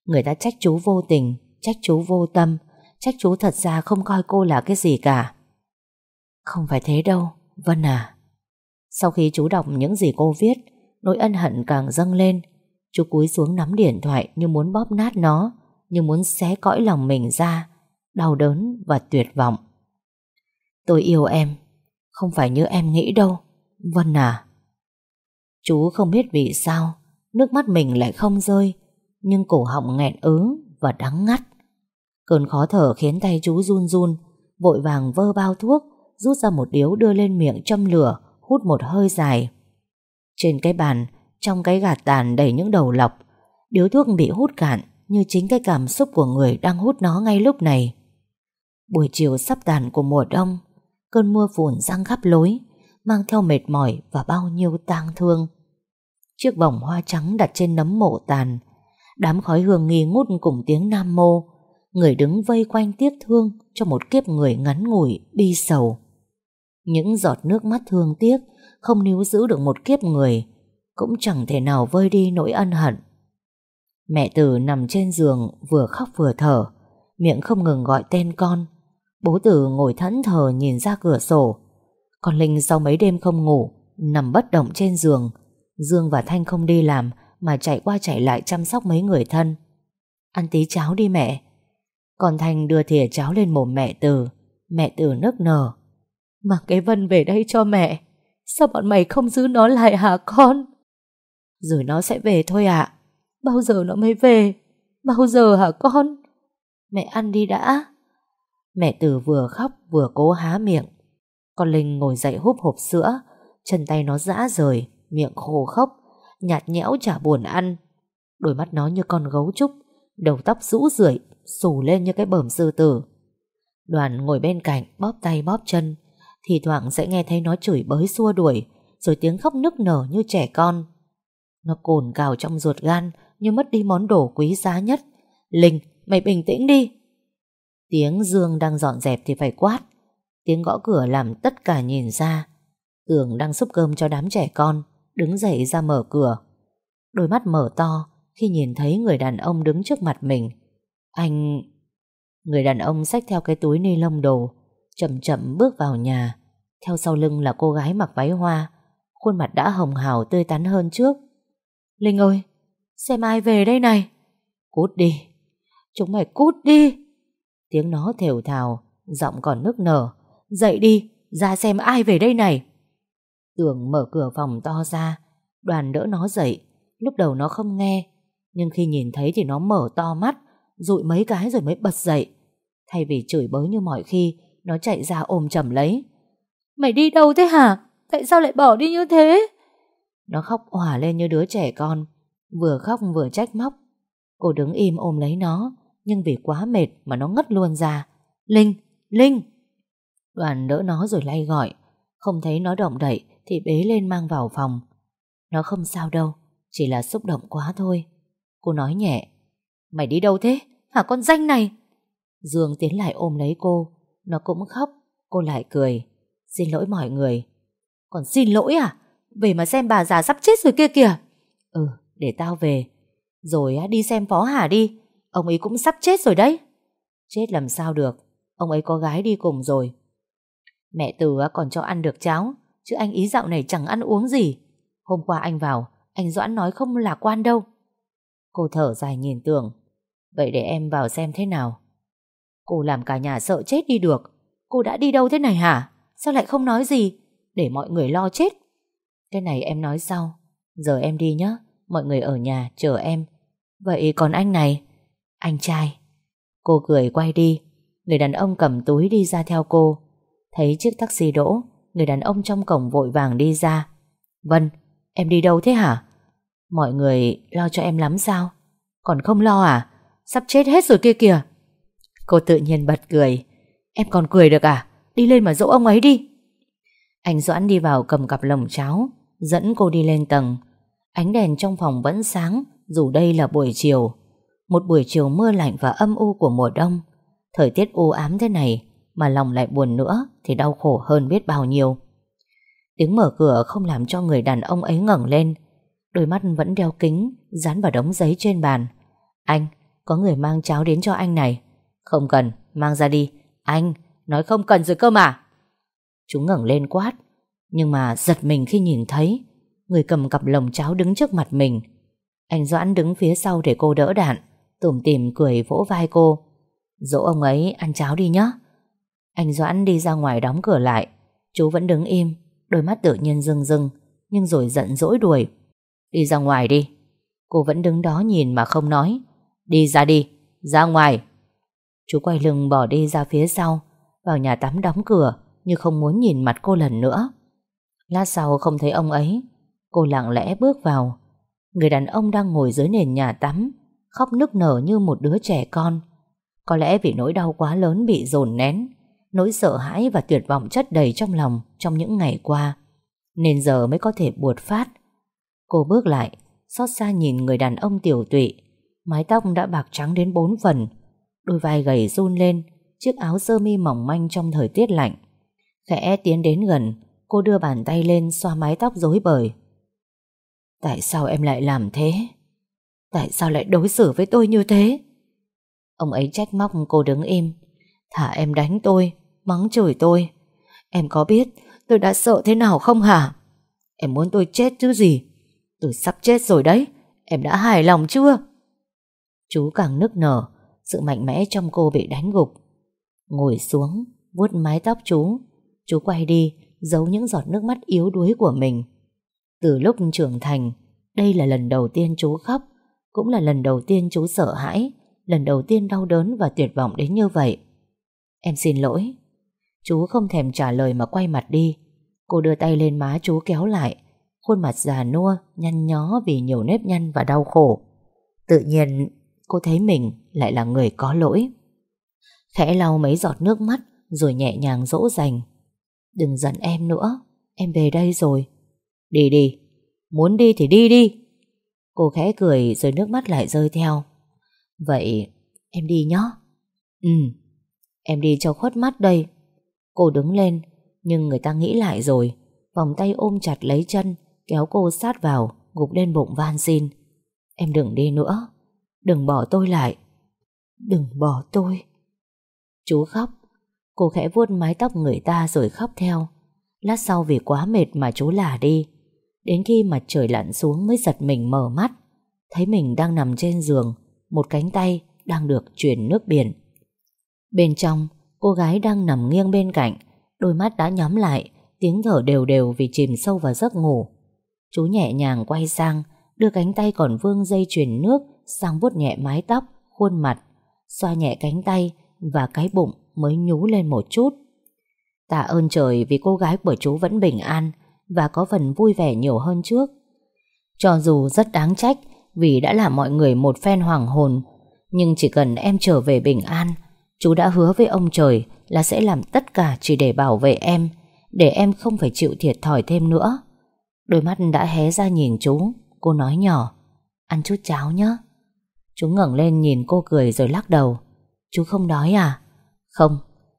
Người ta trách chú vô tình Trách chú vô tâm Trách chú thật ra không coi cô là cái gì cả. Không phải thế đâu Vân à. Sau khi chú đọc những gì cô viết Nỗi ân hận càng dâng lên Chú cúi xuống nắm điện thoại như muốn bóp nát nó Như muốn xé cõi lòng mình ra đau đớn và tuyệt vọng. Tôi yêu em, không phải như em nghĩ đâu, Vân à. Chú không biết vì sao, nước mắt mình lại không rơi, nhưng cổ họng nghẹn ứ và đắng ngắt. Cơn khó thở khiến tay chú run run, vội vàng vơ bao thuốc, rút ra một điếu đưa lên miệng châm lửa, hút một hơi dài. Trên cái bàn, trong cái gạt tàn đầy những đầu lọc, điếu thuốc bị hút cạn như chính cái cảm xúc của người đang hút nó ngay lúc này. Buổi chiều sắp tàn của mùa đông Cơn mưa phùn răng khắp lối Mang theo mệt mỏi và bao nhiêu tang thương Chiếc vòng hoa trắng đặt trên nấm mộ tàn Đám khói hương nghi ngút cùng tiếng nam mô Người đứng vây quanh tiếc thương Cho một kiếp người ngắn ngủi bi sầu những giọt nước mắt thương tiếc Không níu giữ được một kiếp người Cũng chẳng thể nào vơi đi nỗi ân hận Mẹ Tử nằm trên giường vừa khóc vừa thở, miệng không ngừng gọi tên con. Bố Tử ngồi thẫn thờ nhìn ra cửa sổ. Con Linh sau mấy đêm không ngủ, nằm bất động trên giường. Dương và Thanh không đi làm mà chạy qua chạy lại chăm sóc mấy người thân. Ăn tí cháo đi mẹ. Còn Thanh đưa thìa cháo lên mồm mẹ Tử. Mẹ Tử nức nở mang cái Vân về đây cho mẹ. Sao bọn mày không giữ nó lại hả con? Rồi nó sẽ về thôi ạ. Bao giờ nó mới về? Bao giờ hả con? Mẹ ăn đi đã. Mẹ từ vừa khóc vừa cố há miệng. Con Linh ngồi dậy húp hộp sữa, chân tay nó dã rời, miệng khô khóc, nhạt nhẽo chả buồn ăn. Đôi mắt nó như con gấu trúc, đầu tóc rũ rượi, xù lên như cái bờm sư tử. Đoàn ngồi bên cạnh bóp tay bóp chân, thì thoảng sẽ nghe thấy nó chửi bới xua đuổi, rồi tiếng khóc nức nở như trẻ con. Nó cồn cào trong ruột gan như mất đi món đồ quý giá nhất. Linh, mày bình tĩnh đi. Tiếng Dương đang dọn dẹp thì phải quát. Tiếng gõ cửa làm tất cả nhìn ra. Tường đang xúc cơm cho đám trẻ con, đứng dậy ra mở cửa. Đôi mắt mở to khi nhìn thấy người đàn ông đứng trước mặt mình. Anh... Người đàn ông xách theo cái túi ni lông đồ, chậm chậm bước vào nhà. Theo sau lưng là cô gái mặc váy hoa, khuôn mặt đã hồng hào tươi tắn hơn trước. Linh ơi, xem ai về đây này. Cút đi, chúng mày cút đi. Tiếng nó thều thào, giọng còn nức nở. Dậy đi, ra xem ai về đây này. Tường mở cửa phòng to ra, đoàn đỡ nó dậy. Lúc đầu nó không nghe, nhưng khi nhìn thấy thì nó mở to mắt, dụi mấy cái rồi mới bật dậy. Thay vì chửi bới như mọi khi, nó chạy ra ôm chầm lấy. Mày đi đâu thế hả? Tại sao lại bỏ đi như thế? Nó khóc òa lên như đứa trẻ con, vừa khóc vừa trách móc. Cô đứng im ôm lấy nó, nhưng vì quá mệt mà nó ngất luôn ra. Linh! Linh! Đoàn đỡ nó rồi lay gọi. Không thấy nó động đậy thì bế lên mang vào phòng. Nó không sao đâu, chỉ là xúc động quá thôi. Cô nói nhẹ. Mày đi đâu thế? Hả con danh này? Dương tiến lại ôm lấy cô. Nó cũng khóc. Cô lại cười. Xin lỗi mọi người. Còn xin lỗi à? Về mà xem bà già sắp chết rồi kia kìa. Ừ, để tao về. Rồi đi xem Phó Hà đi. Ông ấy cũng sắp chết rồi đấy. Chết làm sao được. Ông ấy có gái đi cùng rồi. Mẹ Từ còn cho ăn được cháo. Chứ anh ý dạo này chẳng ăn uống gì. Hôm qua anh vào, anh Doãn nói không lạc quan đâu. Cô thở dài nhìn Tường. Vậy để em vào xem thế nào. Cô làm cả nhà sợ chết đi được. Cô đã đi đâu thế này hả? Sao lại không nói gì? Để mọi người lo chết. Cái này em nói sau. Giờ em đi nhé. Mọi người ở nhà chờ em. Vậy còn anh này? Anh trai. Cô cười quay đi. Người đàn ông cầm túi đi ra theo cô. Thấy chiếc taxi đỗ, người đàn ông trong cổng vội vàng đi ra. Vân, em đi đâu thế hả? Mọi người lo cho em lắm sao? Còn không lo à? Sắp chết hết rồi kia kìa. Cô tự nhiên bật cười. Em còn cười được à? Đi lên mà dỗ ông ấy đi. Anh Doãn đi vào cầm cặp lồng cháo, dẫn cô đi lên tầng. Ánh đèn trong phòng vẫn sáng, dù đây là buổi chiều. Một buổi chiều mưa lạnh và âm u của mùa đông. Thời tiết u ám thế này, mà lòng lại buồn nữa thì đau khổ hơn biết bao nhiêu. Tiếng mở cửa không làm cho người đàn ông ấy ngẩng lên. Đôi mắt vẫn đeo kính, dán vào đống giấy trên bàn. Anh, có người mang cháo đến cho anh này. Không cần, mang ra đi. Anh, nói không cần rồi cơ mà. Chúng ngẩng lên quát, nhưng mà giật mình khi nhìn thấy người cầm cặp lồng cháo đứng trước mặt mình. Anh Doãn đứng phía sau để cô đỡ đạn, tủm tỉm cười vỗ vai cô. Dỗ ông ấy ăn cháo đi nhé. Anh Doãn đi ra ngoài đóng cửa lại, chú vẫn đứng im, đôi mắt tự nhiên rưng rưng, nhưng rồi giận dỗi đuổi. Đi ra ngoài đi. Cô vẫn đứng đó nhìn mà không nói. Đi ra đi, ra ngoài. Chú quay lưng bỏ đi ra phía sau, vào nhà tắm đóng cửa, như không muốn nhìn mặt cô lần nữa. Lát sau không thấy ông ấy, cô lặng lẽ bước vào. Người đàn ông đang ngồi dưới nền nhà tắm, khóc nức nở như một đứa trẻ con. Có lẽ vì nỗi đau quá lớn bị dồn nén, nỗi sợ hãi và tuyệt vọng chất đầy trong lòng trong những ngày qua, nên giờ mới có thể buột phát. Cô bước lại, xót xa nhìn người đàn ông tiểu tụy, mái tóc đã bạc trắng đến bốn phần, đôi vai gầy run lên, chiếc áo sơ mi mỏng manh trong thời tiết lạnh. Khẽ tiến đến gần, cô đưa bàn tay lên xoa mái tóc rối bời. Tại sao em lại làm thế? Tại sao lại đối xử với tôi như thế Ông ấy trách móc cô đứng im Thả em đánh tôi Mắng chửi tôi Em có biết tôi đã sợ thế nào không hả Em muốn tôi chết chứ gì Tôi sắp chết rồi đấy Em đã hài lòng chưa Chú càng nức nở sự mạnh mẽ trong cô bị đánh gục. Ngồi xuống, vuốt mái tóc chú. Chú quay đi, Giấu những giọt nước mắt yếu đuối của mình. Từ lúc trưởng thành, Đây là lần đầu tiên chú khóc, Cũng là lần đầu tiên chú sợ hãi, Lần đầu tiên đau đớn và tuyệt vọng đến như vậy. Em xin lỗi. Chú không thèm trả lời mà quay mặt đi. Cô đưa tay lên má chú kéo lại. Khuôn mặt già nua, Nhăn nhó vì nhiều nếp nhăn và đau khổ. Tự nhiên cô thấy mình lại là người có lỗi. Khẽ lau mấy giọt nước mắt Rồi nhẹ nhàng dỗ dành. Đừng giận em nữa, Em về đây rồi. Đi đi, Muốn đi thì đi đi. Cô khẽ cười rồi nước mắt lại rơi theo. Vậy em đi nhé Ừ Em đi cho khuất mắt đây. Cô đứng lên, Nhưng người ta nghĩ lại rồi. Vòng tay ôm chặt lấy chân, Kéo cô sát vào, Gục lên bụng van xin. Em đừng đi nữa. Đừng bỏ tôi lại. Đừng bỏ tôi. Chú khóc. Cô khẽ vuốt mái tóc người ta rồi khóc theo. Lát sau vì quá mệt mà chú lả đi. Đến khi mặt trời lặn xuống mới giật mình mở mắt. Thấy mình đang nằm trên giường, Một cánh tay đang được chuyển nước biển. Bên trong, Cô gái đang nằm nghiêng bên cạnh. Đôi mắt đã nhắm lại, Tiếng thở đều đều vì chìm sâu vào giấc ngủ. Chú nhẹ nhàng quay sang, Đưa cánh tay còn vương dây chuyển nước Sang vuốt nhẹ mái tóc, Khuôn mặt, Xoa nhẹ cánh tay Và cái bụng mới nhú lên một chút. Tạ ơn trời vì cô gái của chú vẫn bình an Và có phần vui vẻ nhiều hơn trước. Cho dù rất đáng trách Vì đã làm mọi người một phen hoàng hồn, Nhưng chỉ cần em trở về bình an, Chú đã hứa với ông trời Là sẽ làm tất cả chỉ để bảo vệ em, Để em không phải chịu thiệt thòi thêm nữa. Đôi mắt đã hé ra nhìn chú, Cô nói nhỏ, Ăn chút cháo nhé Chú ngẩng lên nhìn cô cười rồi lắc đầu. Chú không đói à? Không,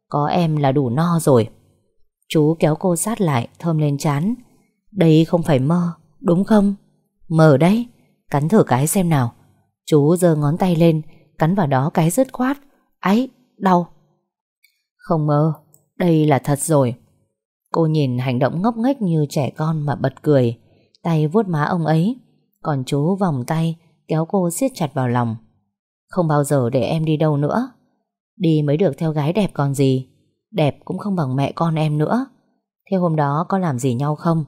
có em là đủ no rồi. Chú kéo cô sát lại Thơm lên chán. Đây không phải mơ, đúng không? Mơ đấy, cắn thử cái xem nào. Chú giơ ngón tay lên Cắn vào đó cái rứt khoát. Ấy, đau. Không mơ, đây là thật rồi. Cô nhìn hành động ngốc nghếch như trẻ con mà bật cười. Tay vuốt má ông ấy Còn chú vòng tay Kéo cô siết chặt vào lòng. Không bao giờ để em đi đâu nữa. Đi mới được theo gái đẹp còn gì. Đẹp cũng không bằng mẹ con em nữa. Thế hôm đó có làm gì nhau không?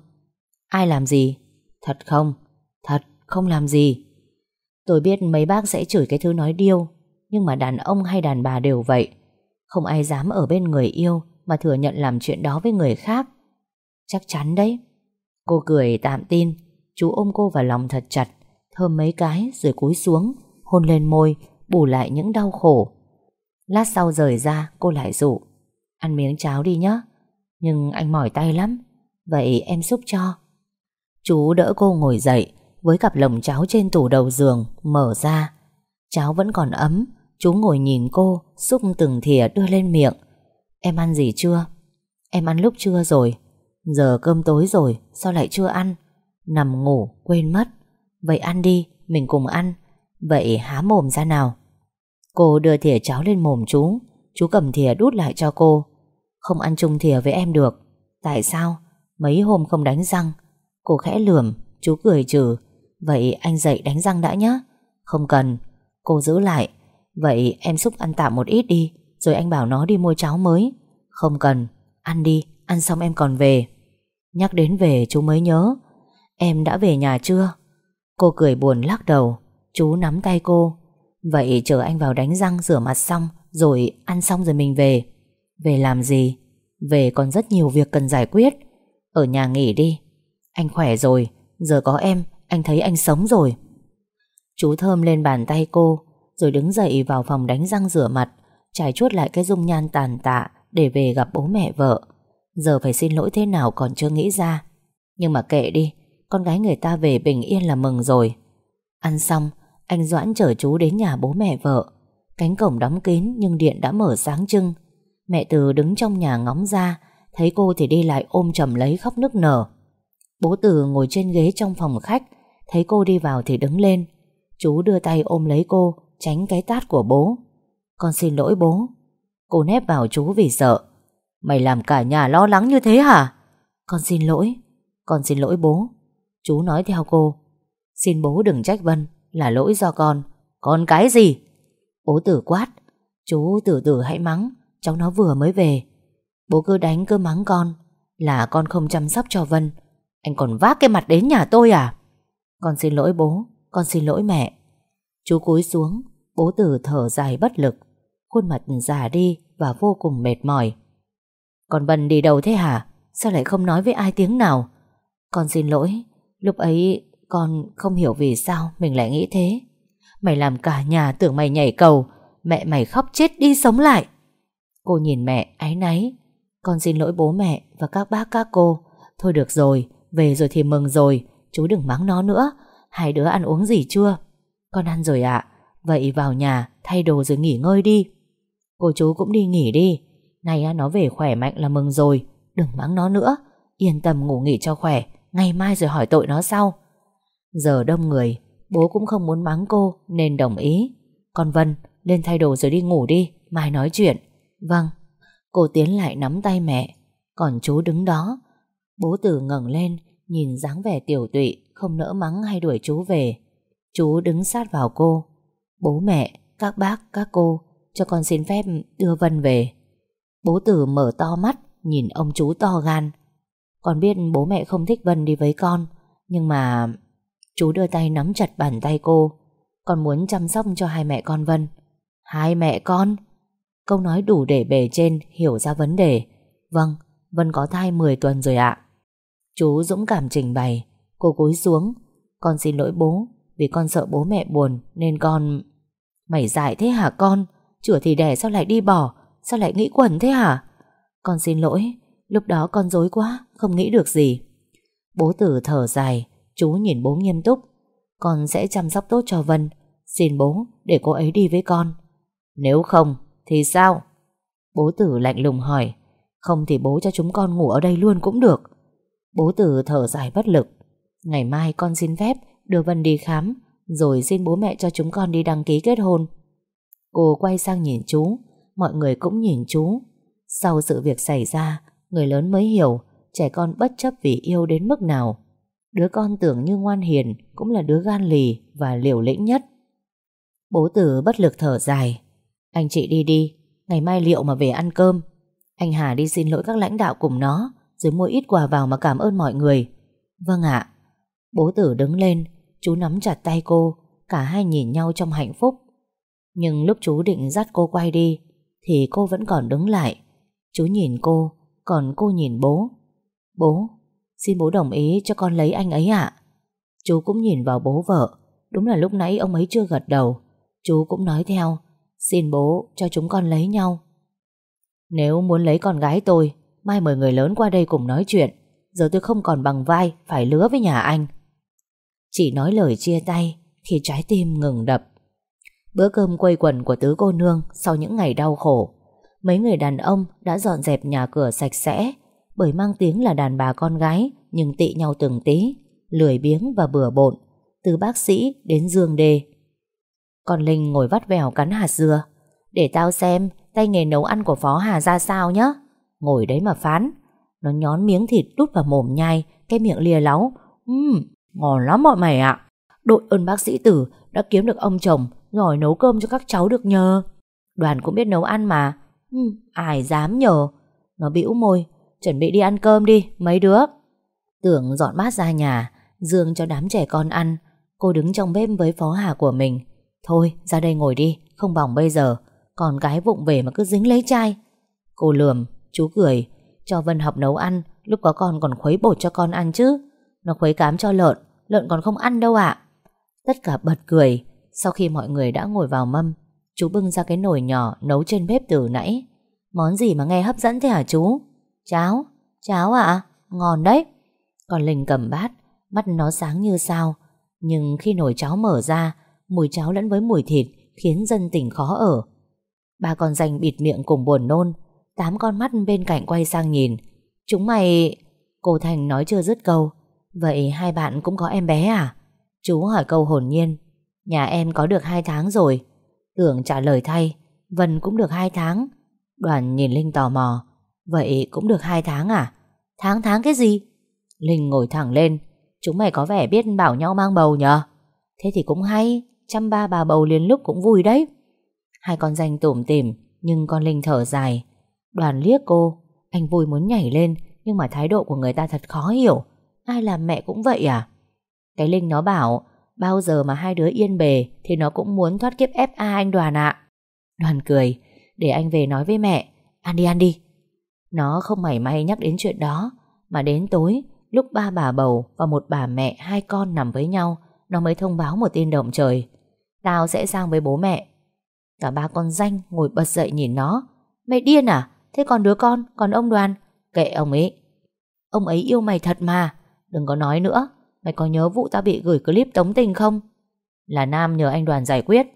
Ai làm gì? Thật không? Thật không làm gì. Tôi biết mấy bác sẽ chửi cái thứ nói điêu, Nhưng mà đàn ông hay đàn bà đều vậy. Không ai dám ở bên người yêu Mà thừa nhận làm chuyện đó với người khác. Chắc chắn đấy. Cô cười tạm tin, Chú ôm cô vào lòng thật chặt. Thơm mấy cái rồi cúi xuống, Hôn lên môi, Bù lại những đau khổ. Lát sau rời ra, cô lại rủ Ăn miếng cháo đi nhé Nhưng anh mỏi tay lắm, Vậy em giúp cho. Chú đỡ cô ngồi dậy, Với cặp lồng cháo trên tủ đầu giường, Mở ra. Cháo vẫn còn ấm, Chú ngồi nhìn cô, Xúc từng thìa đưa lên miệng. Em ăn gì chưa? Em ăn lúc trưa rồi. Giờ cơm tối rồi, Sao lại chưa ăn? Nằm ngủ, quên mất. Vậy ăn đi, Mình cùng ăn. Vậy há mồm ra nào. Cô đưa thìa cháo lên mồm chú. Chú cầm thìa đút lại cho cô. Không ăn chung thìa với em được. Tại sao? Mấy hôm không đánh răng. Cô khẽ lườm, Chú cười trừ. Vậy anh dậy đánh răng đã nhé Không cần. Cô giữ lại. Vậy em xúc ăn tạm một ít đi, Rồi anh bảo nó đi mua cháo mới. Không cần. Ăn đi, Ăn xong em còn về. Nhắc đến về chú mới nhớ. Em đã về nhà chưa? Cô cười buồn lắc đầu. Chú nắm tay cô. Vậy chờ anh vào đánh răng rửa mặt xong, Rồi ăn xong rồi mình về. Về làm gì? Về còn rất nhiều việc cần giải quyết. Ở nhà nghỉ đi. Anh khỏe rồi. Giờ có em, Anh thấy anh sống rồi. Chú thơm lên bàn tay cô, Rồi đứng dậy vào phòng đánh răng rửa mặt, Trải chuốt lại cái dung nhan tàn tạ Để về gặp bố mẹ vợ. Giờ phải xin lỗi thế nào còn chưa nghĩ ra. Nhưng mà kệ đi con gái người ta về bình yên là mừng rồi. Ăn xong, Anh Doãn chở chú đến nhà bố mẹ vợ. Cánh cổng đóng kín Nhưng điện đã mở sáng trưng. Mẹ Từ đứng trong nhà ngóng ra, Thấy cô thì đi lại ôm chầm lấy khóc nức nở. Bố Từ ngồi trên ghế trong phòng khách, Thấy cô đi vào thì đứng lên. Chú đưa tay ôm lấy cô, Tránh cái tát của bố. Con xin lỗi bố. Cô nép vào chú vì sợ. Mày làm cả nhà lo lắng như thế hả? Con xin lỗi, Con xin lỗi bố. Chú nói theo cô. Xin bố đừng trách Vân, Là lỗi do con. Con cái gì? Bố tử quát. Chú từ từ hãy mắng, Cháu nó vừa mới về. Bố cứ đánh cứ mắng con, Là con không chăm sóc cho Vân. Anh còn vác cái mặt đến nhà tôi à? Con xin lỗi bố, Con xin lỗi mẹ. Chú cúi xuống, Bố tử thở dài bất lực. Khuôn mặt già đi và vô cùng mệt mỏi. Con Vân đi đâu thế hả? Sao lại không nói với ai tiếng nào? Con xin lỗi Lúc ấy con không hiểu vì sao Mình lại nghĩ thế. Mày làm cả nhà tưởng mày nhảy cầu, Mẹ mày khóc chết đi sống lại. Cô nhìn mẹ áy náy. Con xin lỗi bố mẹ và các bác, các cô. Thôi được rồi, Về rồi thì mừng rồi. Chú đừng mắng nó nữa. Hai đứa ăn uống gì chưa? Con ăn rồi ạ. Vậy vào nhà, thay đồ rồi nghỉ ngơi đi. Cô chú cũng đi nghỉ đi. Này nó về khỏe mạnh là mừng rồi. Đừng mắng nó nữa. Yên tâm ngủ nghỉ cho khỏe. Ngày mai rồi hỏi tội nó sau. Giờ đông người Bố cũng không muốn mắng cô Nên đồng ý. Con Vân lên thay đồ rồi đi ngủ đi Mai nói chuyện. Vâng. Cô tiến lại nắm tay mẹ. Còn chú đứng đó. Bố tử ngẩng lên Nhìn dáng vẻ tiểu tụy Không nỡ mắng hay đuổi chú về. Chú đứng sát vào cô. Bố mẹ, các bác, các cô Cho con xin phép đưa Vân về. Bố tử mở to mắt Nhìn ông chú to gan. Con biết bố mẹ không thích Vân đi với con Nhưng mà Chú đưa tay nắm chặt bàn tay cô. Con muốn chăm sóc cho hai mẹ con Vân. Hai mẹ con? Câu nói đủ để bề trên hiểu ra vấn đề. Vâng, Vân có thai 10 tuần rồi ạ. Chú dũng cảm trình bày. Cô cúi xuống. Con xin lỗi bố Vì con sợ bố mẹ buồn Nên con Mày dại thế hả con? Chửa thì đẻ sao lại đi bỏ? Sao lại nghĩ quẩn thế hả? Con xin lỗi Lúc đó con dối quá, Không nghĩ được gì. Bố tử thở dài, Chú nhìn bố nghiêm túc. Con sẽ chăm sóc tốt cho Vân, Xin bố để cô ấy đi với con. Nếu không, thì sao? Bố tử lạnh lùng hỏi. Không thì bố cho chúng con ngủ ở đây luôn cũng được. Bố tử thở dài bất lực. Ngày mai con xin phép Đưa Vân đi khám, Rồi xin bố mẹ cho chúng con đi đăng ký kết hôn. Cô quay sang nhìn chú, Mọi người cũng nhìn chú. Sau sự việc xảy ra Người lớn mới hiểu, Trẻ con bất chấp vì yêu đến mức nào. Đứa con tưởng như ngoan hiền Cũng là đứa gan lì và liều lĩnh nhất. Bố tử bất lực thở dài. Anh chị đi đi, Ngày mai liệu mà về ăn cơm. Anh Hà đi xin lỗi các lãnh đạo cùng nó, Rồi mua ít quà vào mà cảm ơn mọi người. Vâng ạ. Bố tử đứng lên, Chú nắm chặt tay cô, Cả hai nhìn nhau trong hạnh phúc. Nhưng lúc chú định dắt cô quay đi, Thì cô vẫn còn đứng lại. Chú nhìn cô còn cô nhìn bố. Bố, Xin bố đồng ý cho con lấy anh ấy ạ. Chú cũng nhìn vào bố vợ. Đúng là lúc nãy ông ấy chưa gật đầu. Chú cũng nói theo, Xin bố cho chúng con lấy nhau. Nếu muốn lấy con gái tôi, Mai mời người lớn qua đây cùng nói chuyện. Giờ tôi không còn bằng vai, Phải lứa với nhà anh. Chỉ nói lời chia tay thì trái tim ngừng đập. Bữa cơm quây quần của tứ cô nương Sau những ngày đau khổ Mấy người đàn ông đã dọn dẹp nhà cửa sạch sẽ Bởi mang tiếng là đàn bà con gái Nhưng tị nhau từng tí Lười biếng và bừa bộn Từ bác sĩ đến dương đê. Còn Linh ngồi vắt vẻo cắn hạt dưa Để tao xem Tay nghề nấu ăn của Phó Hà ra sao nhá. Ngồi đấy mà phán. Nó nhón miếng thịt đút vào mồm nhai Cái miệng lìa láu. Ừm, ngon lắm mọi mày ạ. Đội ơn bác sĩ tử đã kiếm được ông chồng Giỏi nấu cơm cho các cháu được nhờ. Đoàn cũng biết nấu ăn mà Ừ. Ai dám nhờ? Nó bĩu môi. Chuẩn bị đi ăn cơm đi, mấy đứa. Tưởng dọn bát ra nhà, Dương cho đám trẻ con ăn. Cô đứng trong bếp với phó hà của mình. Thôi, ra đây ngồi đi, Không bỏng bây giờ. Còn gái vụng về mà cứ dính lấy chai. Cô lườm, Chú cười. Cho Vân học nấu ăn, Lúc có con còn khuấy bột cho con ăn chứ. Nó khuấy cám cho lợn Lợn còn không ăn đâu ạ. Tất cả bật cười. Sau khi mọi người đã ngồi vào mâm Chú bưng ra cái nồi nhỏ nấu trên bếp từ nãy. Món gì mà nghe hấp dẫn thế hả chú? Cháo Cháo ạ? Ngon đấy. Còn Linh cầm bát, Mắt nó sáng như sao. Nhưng khi nồi cháo mở ra, Mùi cháo lẫn với mùi thịt Khiến dân tình khó ở. Ba con danh bịt miệng cùng buồn nôn, Tám con mắt bên cạnh quay sang nhìn. Chúng mày, Cô Thành nói chưa dứt câu. Vậy hai bạn cũng có em bé à? Chú hỏi câu hồn nhiên. Nhà em có được hai tháng rồi Tưởng trả lời thay. Vân cũng được 2 tháng. Đoàn nhìn Linh tò mò. Vậy cũng được 2 tháng à? Tháng tháng cái gì? Linh ngồi thẳng lên. Chúng mày có vẻ biết bảo nhau mang bầu nhờ? Thế thì cũng hay. Chăm ba bà bầu liền lúc cũng vui đấy. Hai con danh tủm tỉm, Nhưng con Linh thở dài. Đoàn liếc cô. Anh vui muốn nhảy lên, Nhưng mà thái độ của người ta thật khó hiểu. Ai làm mẹ cũng vậy à? Cái Linh nó bảo Bao giờ mà hai đứa yên bề Thì nó cũng muốn thoát kiếp FA anh Đoàn ạ. Đoàn cười Để anh về nói với mẹ. Ăn đi ăn đi. Nó không mảy may nhắc đến chuyện đó Mà đến tối Lúc ba bà bầu và một bà mẹ Hai con nằm với nhau Nó mới thông báo một tin động trời. Tao sẽ sang với bố mẹ. Cả ba con danh ngồi bật dậy nhìn nó. Mày điên à? Thế còn đứa con, còn ông đoàn? Kệ ông ấy. Ông ấy yêu mày thật mà. Đừng có nói nữa. Mày có nhớ vụ tao bị gửi clip tống tình không? Là Nam nhờ anh đoàn giải quyết.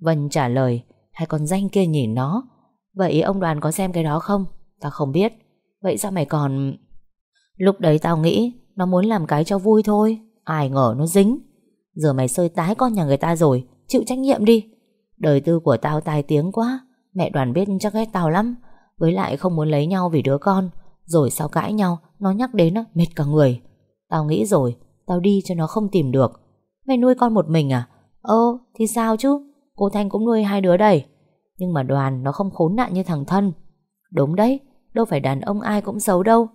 Vân trả lời, Hai con danh kia nhìn nó. Vậy ông đoàn có xem cái đó không? Tao không biết. Vậy sao mày còn Lúc đấy tao nghĩ Nó muốn làm cái cho vui thôi, Ai ngờ nó dính. Giờ mày sơi tái con nhà người ta rồi, Chịu trách nhiệm đi. Đời tư của tao tai tiếng quá, Mẹ đoàn biết chắc ghét tao lắm. Với lại không muốn lấy nhau vì đứa con, Rồi sau cãi nhau, Nó nhắc đến mệt cả người. Tao nghĩ rồi Tao đi cho nó không tìm được. Mày nuôi con một mình à? Ơ, thì sao chứ? Cô Thanh cũng nuôi hai đứa đây. Nhưng mà đoàn nó không khốn nạn như thằng thân. Đúng đấy, Đâu phải đàn ông ai cũng xấu đâu.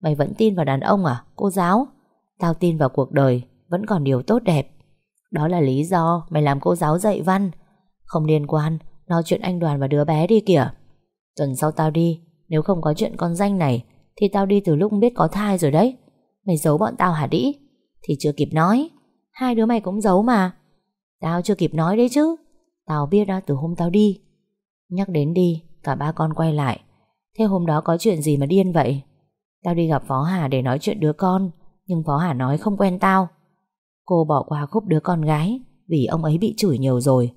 Mày vẫn tin vào đàn ông à cô giáo? Tao tin vào cuộc đời, Vẫn còn điều tốt đẹp. Đó là lý do mày làm cô giáo dạy văn. Không liên quan Nói chuyện anh đoàn và đứa bé đi kìa. Tuần sau tao đi, Nếu không có chuyện con danh này, Thì tao đi từ lúc biết có thai rồi đấy. Mày giấu bọn tao hả đĩ? Thì chưa kịp nói. Hai đứa mày cũng giấu mà. Tao chưa kịp nói đấy chứ. Tao biết ra từ hôm tao đi. Nhắc đến đi, Cả ba con quay lại. Thế hôm đó có chuyện gì mà điên vậy? Tao đi gặp Phó Hà để nói chuyện đứa con, Nhưng Phó Hà nói không quen tao. Cô bỏ qua khúc đứa con gái, Vì ông ấy bị chửi nhiều rồi.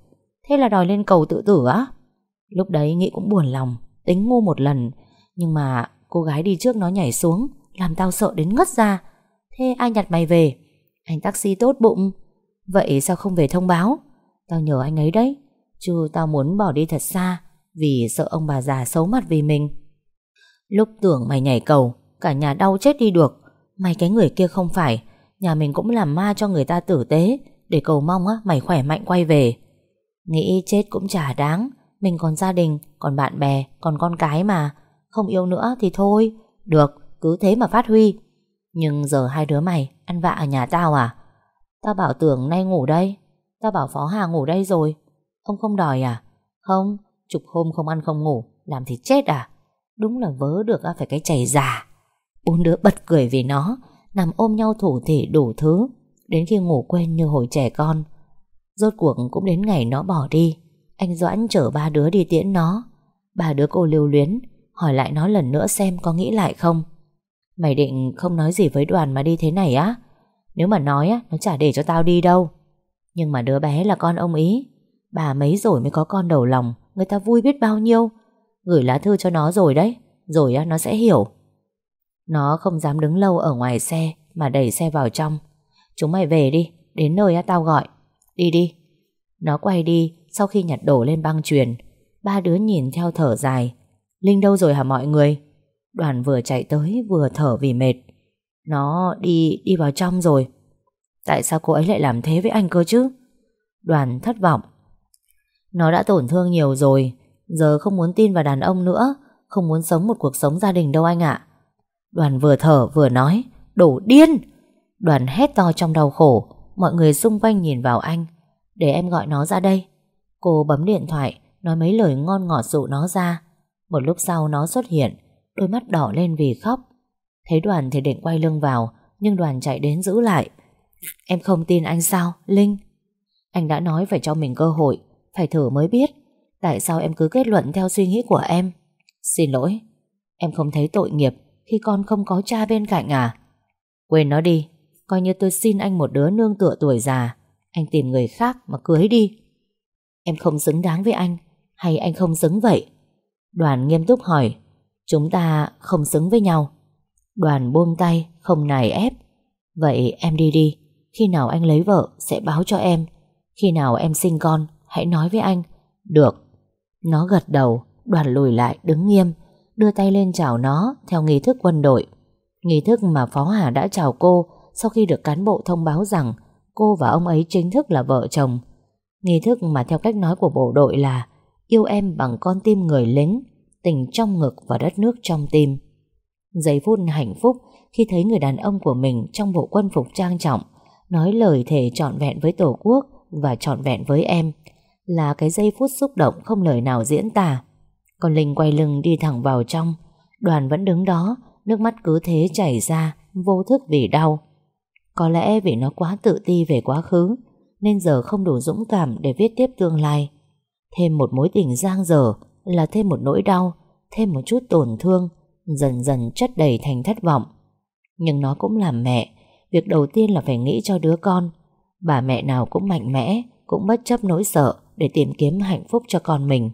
Thế là đòi lên cầu tự tử á. Lúc đấy nghĩ cũng buồn lòng, Tính ngu một lần. Nhưng mà cô gái đi trước nó nhảy xuống, Làm tao sợ đến ngất ra. Thế ai nhặt mày về? Anh taxi tốt bụng. Vậy sao không về thông báo? Tao nhờ anh ấy đấy. Chứ tao muốn bỏ đi thật xa Vì sợ ông bà già xấu mặt vì mình. Lúc tưởng mày nhảy cầu Cả nhà đau chết đi được. Mày cái người kia không phải Nhà mình cũng làm ma cho người ta tử tế. Để cầu mong á mày khỏe mạnh quay về. Nghĩ chết cũng chả đáng. Mình còn gia đình, còn bạn bè Còn con cái mà. Không yêu nữa thì thôi. Được, cứ thế mà phát huy. Nhưng giờ hai đứa mày ăn vạ ở nhà tao à? Tao bảo tưởng nay ngủ đây. Tao bảo Phó Hà ngủ đây rồi. Ông không đòi à? Không, chục hôm không ăn không ngủ Làm thì chết à? Đúng là vớ được phải cái chày già. Bốn đứa bật cười vì nó Nằm ôm nhau thủ thể đủ thứ Đến khi ngủ quên như hồi trẻ con. Rốt cuộc cũng đến ngày nó bỏ đi Anh Doãn chở ba đứa đi tiễn nó. Ba đứa cô lưu luyến Hỏi lại nó lần nữa xem có nghĩ lại không. Mày định không nói gì với đoàn mà đi thế này á? Nếu mà nói á, Nó chả để cho tao đi đâu. Nhưng mà đứa bé là con ông ý. Bà mấy rồi mới có con đầu lòng, Người ta vui biết bao nhiêu. Gửi lá thư cho nó rồi đấy, Rồi á, nó sẽ hiểu. Nó không dám đứng lâu ở ngoài xe, Mà đẩy xe vào trong. Chúng mày về đi, Đến nơi á, tao gọi. Đi đi. Nó quay đi sau khi nhặt đổ lên băng truyền Ba đứa nhìn theo thở dài. Linh đâu rồi hả mọi người? Đoàn vừa chạy tới, vừa thở vì mệt. Nó đi đi vào trong rồi. Tại sao cô ấy lại làm thế với anh cơ chứ? Đoàn thất vọng. Nó đã tổn thương nhiều rồi. Giờ không muốn tin vào đàn ông nữa. Không muốn sống một cuộc sống gia đình đâu anh ạ. Đoàn vừa thở, vừa nói, Đổ điên! Đoàn hét to trong đau khổ. Mọi người xung quanh nhìn vào anh. Để em gọi nó ra đây. Cô bấm điện thoại, Nói mấy lời ngon ngọt dụ nó ra. Một lúc sau nó xuất hiện. Đôi mắt đỏ lên vì khóc. Thấy đoàn thì định quay lưng vào, Nhưng đoàn chạy đến giữ lại. Em không tin anh sao, Linh? Anh đã nói phải cho mình cơ hội, Phải thử mới biết. Tại sao em cứ kết luận theo suy nghĩ của em? Xin lỗi, Em không thấy tội nghiệp Khi con không có cha bên cạnh à? Quên nó đi, Coi như tôi xin anh một đứa nương tựa tuổi già. Anh tìm người khác mà cưới đi. Em không xứng đáng với anh, Hay anh không xứng vậy? Đoàn nghiêm túc hỏi. Chúng ta không xứng với nhau. Đoàn buông tay, không nài ép. Vậy em đi đi, Khi nào anh lấy vợ sẽ báo cho em. Khi nào em sinh con, Hãy nói với anh. Được. Nó gật đầu, Đoàn lùi lại, đứng nghiêm, Đưa tay lên chào nó Theo nghi thức quân đội. Nghi thức mà Phó Hà đã chào cô Sau khi được cán bộ thông báo rằng Cô và ông ấy chính thức là vợ chồng. Nghi thức mà theo cách nói của bộ đội là, Yêu em bằng con tim người lính Tình trong ngực và đất nước trong tim. Giây phút hạnh phúc Khi thấy người đàn ông của mình Trong bộ quân phục trang trọng, Nói lời thề trọn vẹn với Tổ quốc Và trọn vẹn với em, Là cái giây phút xúc động không lời nào diễn tả. Còn Linh quay lưng đi thẳng vào trong, Đoàn vẫn đứng đó, Nước mắt cứ thế chảy ra, Vô thức vì đau. Có lẽ vì nó quá tự ti về quá khứ, Nên giờ không đủ dũng cảm Để viết tiếp tương lai. Thêm một mối tình giang dở là thêm một nỗi đau, Thêm một chút tổn thương, Dần dần chất đầy thành thất vọng. Nhưng nó cũng làm mẹ, Việc đầu tiên là phải nghĩ cho đứa con. Bà mẹ nào cũng mạnh mẽ, Cũng bất chấp nỗi sợ Để tìm kiếm hạnh phúc cho con mình.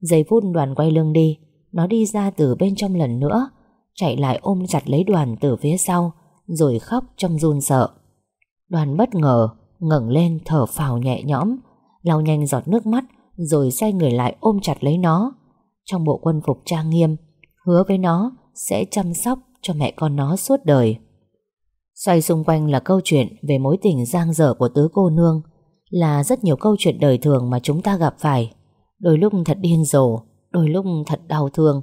Giây phút đoàn quay lưng đi, Nó đi ra từ bên trong lần nữa, Chạy lại ôm chặt lấy đoàn từ phía sau, Rồi khóc trong run sợ. Đoàn bất ngờ, ngẩng lên thở phào nhẹ nhõm, lau nhanh giọt nước mắt rồi xoay người lại ôm chặt lấy nó. Trong bộ quân phục trang nghiêm, Hứa với nó sẽ chăm sóc cho mẹ con nó suốt đời. Xoay xung quanh là câu chuyện về mối tình giang dở của tứ cô nương, Là rất nhiều câu chuyện đời thường mà chúng ta gặp phải. Đôi lúc thật điên rồ, Đôi lúc thật đau thương.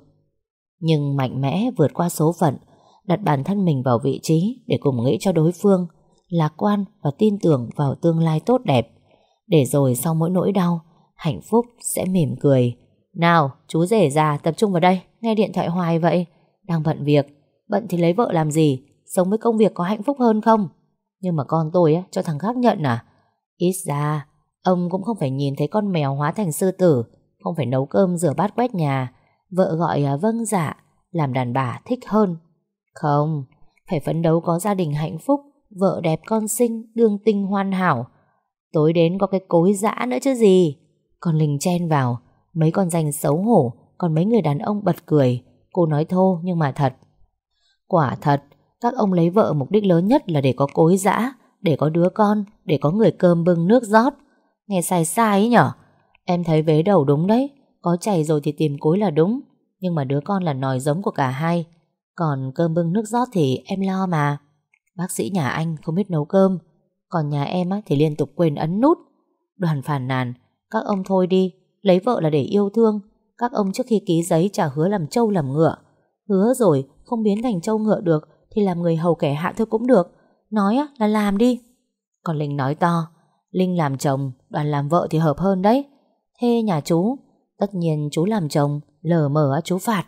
Nhưng mạnh mẽ vượt qua số phận, Đặt bản thân mình vào vị trí Để cùng nghĩ cho đối phương, Lạc quan và tin tưởng vào tương lai tốt đẹp. Để rồi sau mỗi nỗi đau Hạnh phúc sẽ mỉm cười. Nào chú rể già tập trung vào đây Nghe điện thoại hoài vậy. Đang bận việc Bận thì lấy vợ làm gì? Sống với công việc có hạnh phúc hơn không? Nhưng mà con tôi á, cho thằng khác nhận à? Ít ra Ông cũng không phải nhìn thấy con mèo hóa thành sư tử Không phải nấu cơm rửa bát quét nhà. Vợ gọi à, vâng dạ Làm đàn bà thích hơn. Không Phải phấn đấu có gia đình hạnh phúc Vợ đẹp con xinh Đương tinh hoàn hảo. Tối đến có cái cối dã nữa chứ gì? Còn Linh chen vào Mấy con danh xấu hổ Còn mấy người đàn ông bật cười Cô nói thô nhưng mà thật Quả thật các ông lấy vợ mục đích lớn nhất là để có cối dã, để có đứa con, để có người cơm bưng nước rót. Nghe sai sai ấy nhở? Em thấy vế đầu đúng đấy, có chảy rồi thì tìm cối là đúng, nhưng mà đứa con là nòi giống của cả hai. Còn cơm bưng nước rót thì em lo mà. Bác sĩ nhà anh không biết nấu cơm, còn nhà em á, thì liên tục quên ấn nút. Đoàn phản nàn, các ông thôi đi, lấy vợ là để yêu thương. Các ông trước khi ký giấy trả hứa làm trâu làm ngựa. Hứa rồi không biến thành trâu ngựa được thì làm người hầu kẻ hạ thôi cũng được. Nói là làm đi. Còn Linh nói to Linh làm chồng, đoàn làm vợ thì hợp hơn đấy. Thế nhà chú Tất nhiên chú làm chồng Lờ mờ chú phạt.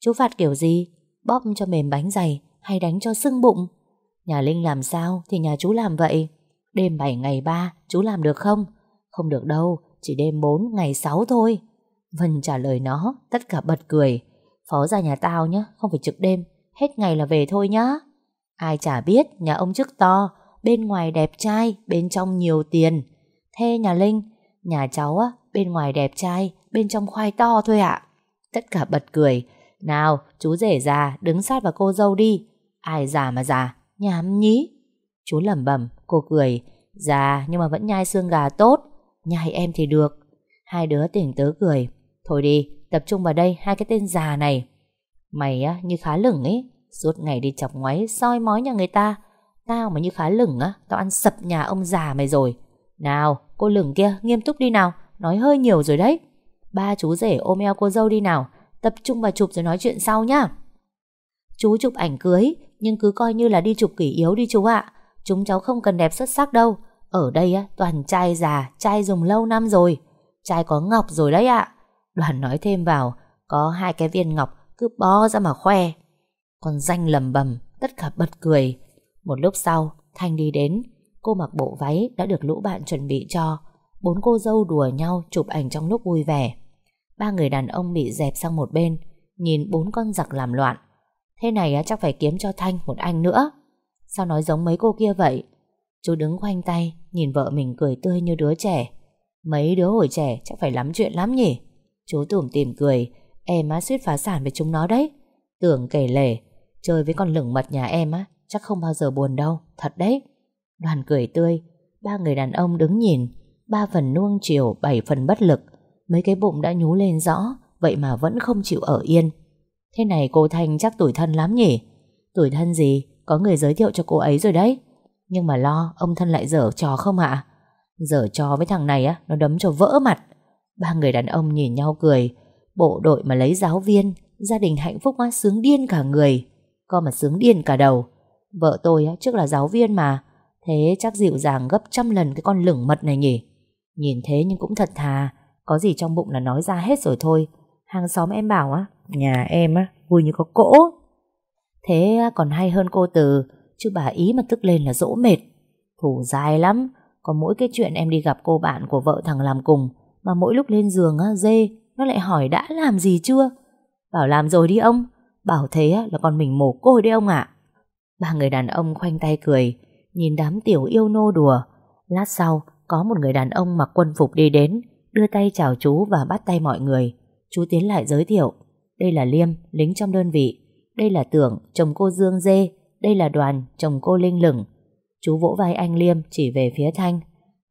Chú phạt kiểu gì? Bóp cho mềm bánh dày Hay đánh cho sưng bụng? Nhà Linh làm sao thì nhà chú làm vậy? Đêm 7 ngày 3 chú làm được không? Không được đâu chỉ đêm 4 ngày 6 thôi. Vân trả lời nó Tất cả bật cười. Phó ra nhà tao nhá, Không phải trực đêm Hết ngày là về thôi nhá. Ai chả biết nhà ông chức to Bên ngoài đẹp trai Bên trong nhiều tiền. Thế nhà Linh Nhà cháu á Bên ngoài đẹp trai Bên trong khoai to thôi ạ. Tất cả bật cười. Nào chú rể già Đứng sát vào cô dâu đi. Ai già mà già Nhám nhí. Chú lẩm bẩm Cô cười. Già nhưng mà vẫn nhai xương gà tốt. Nhai em thì được. Hai đứa tỉnh tớ cười. Thôi đi, Tập trung vào đây Hai cái tên già này. Mày á, như khá lửng ấy. Suốt ngày đi chọc ngoáy, soi mói nhà người ta. Tao mà như khá lửng á, Tao ăn sập nhà ông già mày rồi. Nào, cô lửng kia, nghiêm túc đi nào. Nói hơi nhiều rồi đấy. Ba chú rể ôm eo cô dâu đi nào. Tập trung vào chụp rồi nói chuyện sau nhá. Chú chụp ảnh cưới, Nhưng cứ coi như là đi chụp kỷ yếu đi chú ạ. Chúng cháu không cần đẹp xuất sắc đâu. Ở đây á toàn trai già Trai dùng lâu năm rồi Trai có ngọc rồi đấy ạ Đoàn nói thêm vào Có hai cái viên ngọc cứ bó ra mà khoe. Còn danh lầm bầm, tất cả bật cười. Một lúc sau, Thanh đi đến, cô mặc bộ váy đã được lũ bạn chuẩn bị cho. Bốn cô dâu đùa nhau chụp ảnh trong lúc vui vẻ. Ba người đàn ông bị dẹp sang một bên, nhìn bốn con giặc làm loạn. Thế này á chắc phải kiếm cho Thanh một anh nữa. Sao nói giống mấy cô kia vậy? Chú đứng khoanh tay, nhìn vợ mình cười tươi như đứa trẻ. Mấy đứa hồi trẻ chắc phải lắm chuyện lắm nhỉ? Chú tủm tìm cười, Em á suýt phá sản với chúng nó đấy. Tưởng kể lể Chơi với con lửng mật nhà em á Chắc không bao giờ buồn đâu Thật đấy. Đoàn cười tươi Ba người đàn ông đứng nhìn Ba phần nuông chiều Bảy phần bất lực. Mấy cái bụng đã nhú lên rõ Vậy mà vẫn không chịu ở yên. Thế này cô Thanh chắc tuổi thân lắm nhỉ? Tuổi thân gì? Có người giới thiệu cho cô ấy rồi đấy. Nhưng mà lo ông thân lại dở trò không ạ? Dở trò với thằng này á Nó đấm cho vỡ mặt. Ba người đàn ông nhìn nhau cười. Bộ đội mà lấy giáo viên Gia đình hạnh phúc á, sướng điên cả người. Con mà sướng điên cả đầu. Vợ tôi á, trước là giáo viên mà. Thế chắc dịu dàng gấp trăm lần cái con lửng mật này nhỉ? Nhìn thế nhưng cũng thật thà. Có gì trong bụng là nói ra hết rồi thôi. Hàng xóm em bảo á Nhà em á vui như có cỗ. Thế còn hay hơn cô Từ Chứ bà ý mà tức lên là dỗ mệt. Thủ dài lắm. Còn mỗi cái chuyện em đi gặp cô bạn của vợ thằng làm cùng Mà mỗi lúc lên giường á Dê Nó lại hỏi đã làm gì chưa? Bảo làm rồi đi ông. Bảo thế á, là con mình mồ côi đấy ông ạ. Ba người đàn ông khoanh tay cười Nhìn đám tiểu yêu nô đùa. Lát sau có một người đàn ông mặc quân phục đi đến Đưa tay chào chú và bắt tay mọi người. Chú tiến lại giới thiệu Đây là Liêm, lính trong đơn vị. Đây là Tưởng, chồng cô Dương Dê. Đây là Đoàn, chồng cô Linh Lửng. Chú vỗ vai anh Liêm chỉ về phía Thanh.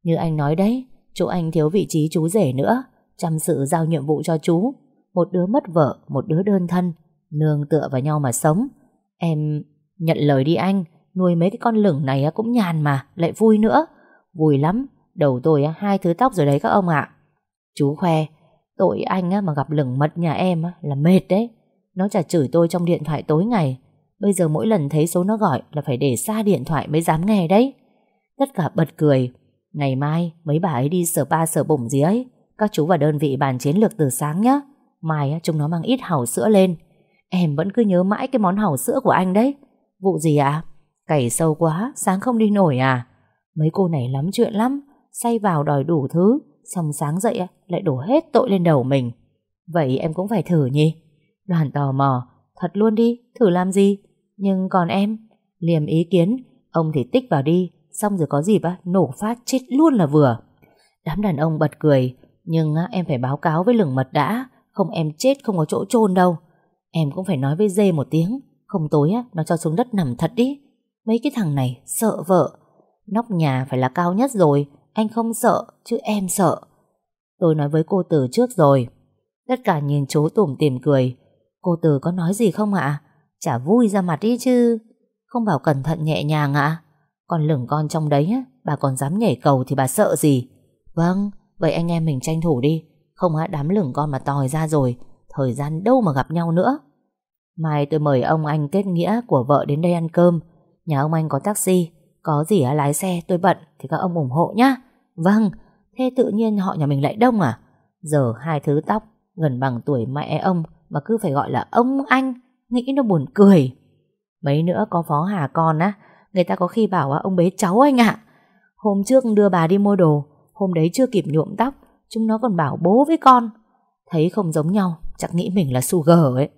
Như anh nói đấy Chỗ anh thiếu vị trí chú rể nữa Chăm sự giao nhiệm vụ cho chú. Một đứa mất vợ, một đứa đơn thân Nương tựa vào nhau mà sống. Em nhận lời đi anh Nuôi mấy cái con lửng này cũng nhàn mà Lại vui nữa. Vui lắm Đầu tôi hai thứ tóc rồi đấy các ông ạ. Chú khoe Tội anh mà gặp lửng mật nhà em là mệt đấy. Nó chả chửi tôi trong điện thoại tối ngày Bây giờ mỗi lần thấy số nó gọi Là phải để xa điện thoại mới dám nghe đấy. Tất cả bật cười. Ngày mai mấy bà ấy đi sở ba sở bụng gì ấy. Các chú vào đơn vị bàn chiến lược từ sáng nhá. Mai chúng nó mang ít hàu sữa lên. Em vẫn cứ nhớ mãi cái món hàu sữa của anh đấy. Vụ gì ạ? À? Cày sâu quá, sáng không đi nổi à? Mấy cô này lắm chuyện lắm. Say vào đòi đủ thứ Xong sáng dậy lại đổ hết tội lên đầu mình. Vậy em cũng phải thử nhỉ? Đoàn tò mò. Thật luôn đi, thử làm gì? Nhưng còn em Liềm ý kiến Ông thì tích vào đi Xong rồi có gì á, nổ phát chết luôn là vừa. Đám đàn ông bật cười Nhưng á, em phải báo cáo với lửng mật đã Không em chết không có chỗ chôn đâu. Em cũng phải nói với dê một tiếng Không tối á, nó cho xuống đất nằm thật đi. Mấy cái thằng này sợ vợ. Nóc nhà phải là cao nhất rồi Anh không sợ chứ em sợ. Tôi nói với cô Từ trước rồi. Tất cả nhìn chú tủm tìm cười Cô Từ có nói gì không ạ? Chả vui ra mặt đi chứ. Không bảo cẩn thận nhẹ nhàng ạ. Còn lửng con trong đấy á, Bà còn dám nhảy cầu thì bà sợ gì? Vâng Vậy anh em mình tranh thủ đi. Không á đám lửng con mà tòi ra rồi. Thời gian đâu mà gặp nhau nữa. Mai tôi mời ông anh kết nghĩa của vợ đến đây ăn cơm. Nhà ông anh có taxi. Có gì á, lái xe, tôi bận Thì các ông ủng hộ nhá. Vâng Thế tự nhiên họ nhà mình lại đông à? Giờ hai thứ tóc, Gần bằng tuổi mẹ ông mà cứ phải gọi là ông anh Nghĩ nó buồn cười. Mấy nữa có phó hà con á Người ta có khi bảo á, ông bế cháu anh ạ. Hôm trước đưa bà đi mua đồ Hôm đấy chưa kịp nhuộm tóc Chúng nó còn bảo bố với con. Thấy không giống nhau Chắc nghĩ mình là sugar ấy.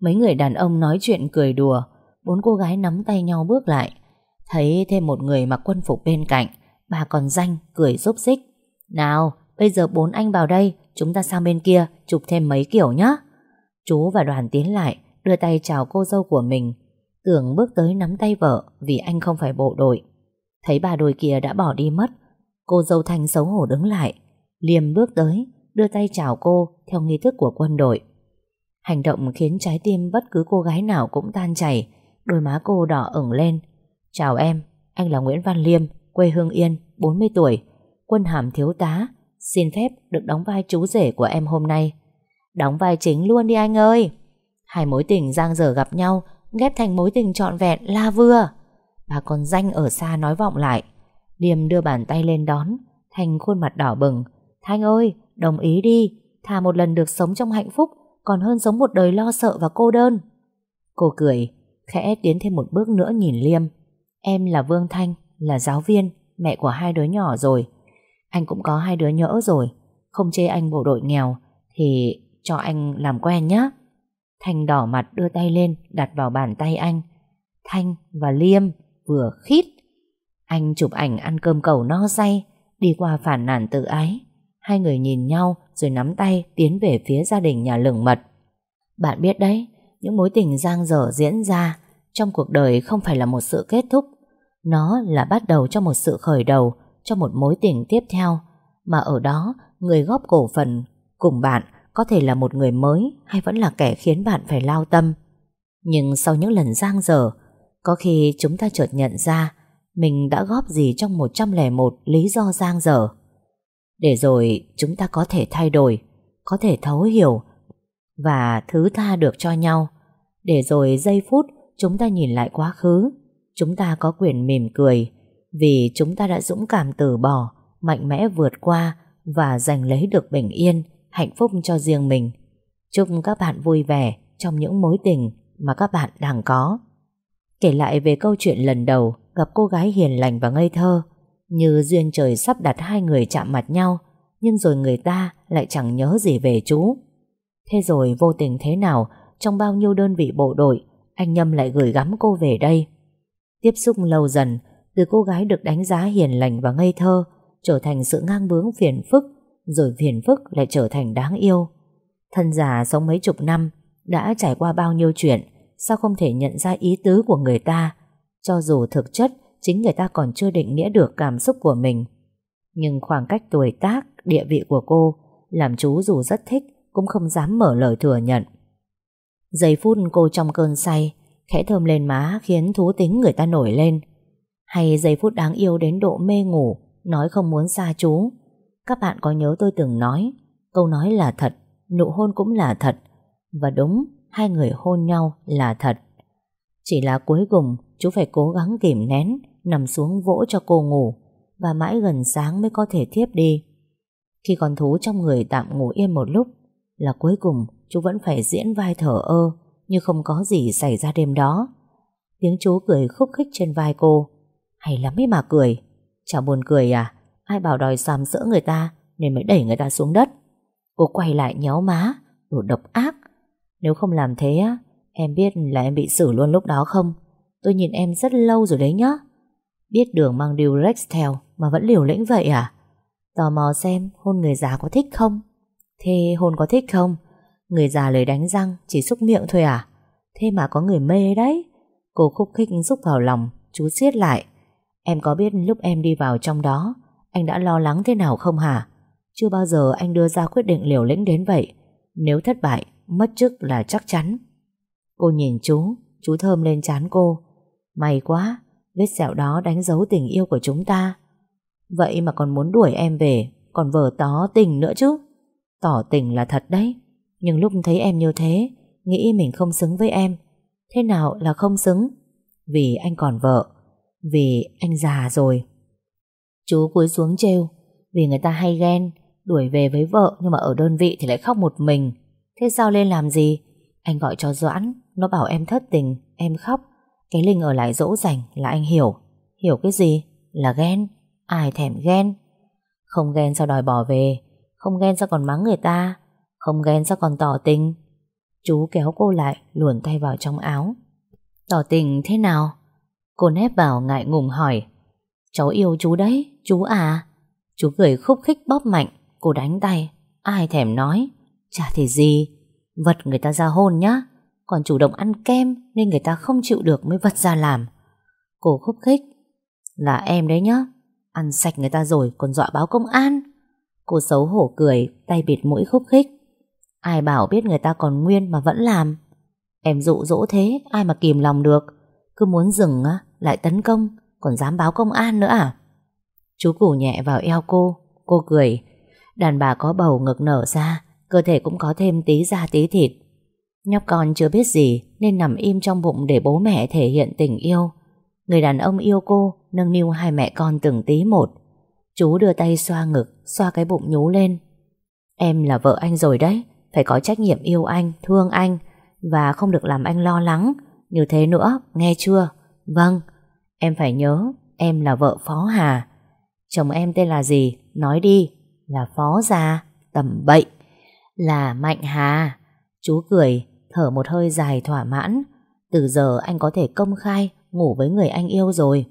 Mấy người đàn ông nói chuyện cười đùa Bốn cô gái nắm tay nhau bước lại. Thấy thêm một người mặc quân phục bên cạnh Bà còn danh cười giúp xích. Nào bây giờ bốn anh vào đây Chúng ta sang bên kia chụp thêm mấy kiểu nhé Chú và đoàn tiến lại Đưa tay chào cô dâu của mình. Tưởng bước tới nắm tay vợ Vì anh không phải bộ đội. Thấy bà đôi kia đã bỏ đi mất Cô dâu Thanh xấu hổ đứng lại. Liêm bước tới Đưa tay chào cô Theo nghi thức của quân đội. Hành động khiến trái tim bất cứ cô gái nào cũng tan chảy Đôi má cô đỏ ửng lên. Chào em, anh là Nguyễn Văn Liêm Quê Hương Yên, 40 tuổi. Quân hàm thiếu tá Xin phép được đóng vai chú rể của em hôm nay. Đóng vai chính luôn đi anh ơi. Hai mối tình giang dở gặp nhau Ghép thành mối tình trọn vẹn la vừa Bà còn danh ở xa nói vọng lại. Liêm đưa bàn tay lên đón Thanh khuôn mặt đỏ bừng. Thanh ơi, đồng ý đi. Thà một lần được sống trong hạnh phúc Còn hơn sống một đời lo sợ và cô đơn. Cô cười Khẽ tiến thêm một bước nữa nhìn Liêm. Em là Vương Thanh Là giáo viên Mẹ của hai đứa nhỏ rồi. Anh cũng có hai đứa nhỡ rồi. Không chê anh bộ đội nghèo Thì cho anh làm quen nhé Thanh đỏ mặt đưa tay lên Đặt vào bàn tay anh. Thanh và Liêm vừa khít. Anh chụp ảnh ăn cơm cầu no say Đi qua phản nản tự ái. Hai người nhìn nhau rồi nắm tay Tiến về phía gia đình nhà lửng mật. Bạn biết đấy những mối tình giang dở diễn ra trong cuộc đời không phải là một sự kết thúc. Nó là bắt đầu cho một sự khởi đầu cho một mối tình tiếp theo, mà ở đó người góp cổ phần cùng bạn có thể là một người mới hay vẫn là kẻ khiến bạn phải lao tâm. Nhưng sau những lần giang dở, có khi chúng ta chợt nhận ra mình đã góp gì trong 101 lý do giang dở. Để rồi chúng ta có thể thay đổi, có thể thấu hiểu và thứ tha được cho nhau. Để rồi giây phút chúng ta nhìn lại quá khứ, chúng ta có quyền mỉm cười vì chúng ta đã dũng cảm từ bỏ, mạnh mẽ vượt qua và giành lấy được bình yên, hạnh phúc cho riêng mình. Chúc các bạn vui vẻ trong những mối tình mà các bạn đang có. Kể lại về câu chuyện lần đầu gặp cô gái hiền lành và ngây thơ, như duyên trời sắp đặt hai người chạm mặt nhau, nhưng rồi người ta lại chẳng nhớ gì về chú. Thế rồi vô tình thế nào, trong bao nhiêu đơn vị bộ đội, anh Nhâm lại gửi gắm cô về đây. Tiếp xúc lâu dần, từ cô gái được đánh giá hiền lành và ngây thơ, trở thành sự ngang bướng phiền phức, rồi phiền phức lại trở thành đáng yêu. Thân già sống mấy chục năm, đã trải qua bao nhiêu chuyện, sao không thể nhận ra ý tứ của người ta, cho dù thực chất chính người ta còn chưa định nghĩa được cảm xúc của mình. Nhưng khoảng cách tuổi tác, địa vị của cô làm chú dù rất thích cũng không dám mở lời thừa nhận. Giây phút cô trong cơn say, khẽ thơm lên má khiến thú tính người ta nổi lên. Hay giây phút đáng yêu đến độ mê ngủ, nói không muốn xa chú. Các bạn có nhớ tôi từng nói, câu nói là thật, nụ hôn cũng là thật. Và đúng, hai người hôn nhau là thật. Chỉ là cuối cùng chú phải cố gắng kìm nén, nằm xuống vỗ cho cô ngủ và mãi gần sáng mới có thể thiếp đi. Khi con thú trong người tạm ngủ yên một lúc là cuối cùng chú vẫn phải diễn vai thở ơ như không có gì xảy ra đêm đó. Tiếng chú cười khúc khích trên vai cô. Hay lắm ấy mà cười. Chả buồn cười à? Ai bảo đòi xàm sỡ người ta nên mới đẩy người ta xuống đất. Cô quay lại nhéo má, đồ độc ác. Nếu không làm thế á, em biết là em bị xử luôn lúc đó không? Tôi nhìn em rất lâu rồi đấy nhá. Biết đường mang điều Rex theo mà vẫn liều lĩnh vậy à? Tò mò xem hôn người già có thích không? Thế hôn có thích không? Người già lời đánh răng chỉ xúc miệng thôi à? Thế mà có người mê đấy. Cô khúc khích xúc vào lòng, chú siết lại. Em có biết lúc em đi vào trong đó, anh đã lo lắng thế nào không hả? Chưa bao giờ anh đưa ra quyết định liều lĩnh đến vậy. Nếu thất bại, mất chức là chắc chắn. Cô nhìn chú, chú thơm lên chán cô. May quá, vết sẹo đó đánh dấu tình yêu của chúng ta. Vậy mà còn muốn đuổi em về, còn vờ tó tình nữa chứ. Tỏ tình là thật đấy, nhưng lúc thấy em như thế, nghĩ mình không xứng với em. Thế nào là không xứng? Vì anh còn vợ, vì anh già rồi. Chú cúi xuống trêu, vì người ta hay ghen, đuổi về với vợ nhưng mà ở đơn vị thì lại khóc một mình. Thế sao lên làm gì? Anh gọi cho Doãn, nó bảo em thất tình, em khóc. Cái Linh ở lại dỗ dành là anh hiểu. Hiểu cái gì? Là ghen. Ai thèm ghen? Không ghen sao đòi bỏ về? Không ghen sao còn mắng người ta? Không ghen sao còn tỏ tình? Chú kéo cô lại, luồn tay vào trong áo. Tỏ tình thế nào? Cô nép vào ngại ngùng hỏi. Cháu yêu chú đấy, chú à? Chú cười khúc khích bóp mạnh, cô đánh tay. Ai thèm nói? Chả thì gì, vật người ta ra hôn nhá. Còn chủ động ăn kem nên người ta không chịu được mới vật ra làm. Cô khúc khích. Là em đấy nhá. Ăn sạch người ta rồi còn dọa báo công an. Cô xấu hổ cười, tay bịt mũi khúc khích. Ai bảo biết người ta còn nguyên mà vẫn làm. Em dụ dỗ thế, ai mà kìm lòng được. Cứ muốn dừng á, lại tấn công, còn dám báo công an nữa à? Chú củ nhẹ vào eo cô, cô cười. Đàn bà có bầu ngực nở ra, cơ thể cũng có thêm tí da tí thịt. Nhóc con chưa biết gì nên nằm im trong bụng để bố mẹ thể hiện tình yêu. Người đàn ông yêu cô, nâng niu hai mẹ con từng tí một. Chú đưa tay xoa ngực, xoa cái bụng nhú lên. Em là vợ anh rồi đấy, phải có trách nhiệm yêu anh, thương anh và không được làm anh lo lắng. Như thế nữa, nghe chưa? Vâng, em phải nhớ, em là vợ Phó Hà. Chồng em tên là gì? Nói đi. Là Phó Gia, tầm bậy. Là Mạnh Hà. Chú cười, thở một hơi dài thỏa mãn. Từ giờ anh có thể công khai ngủ với người anh yêu rồi.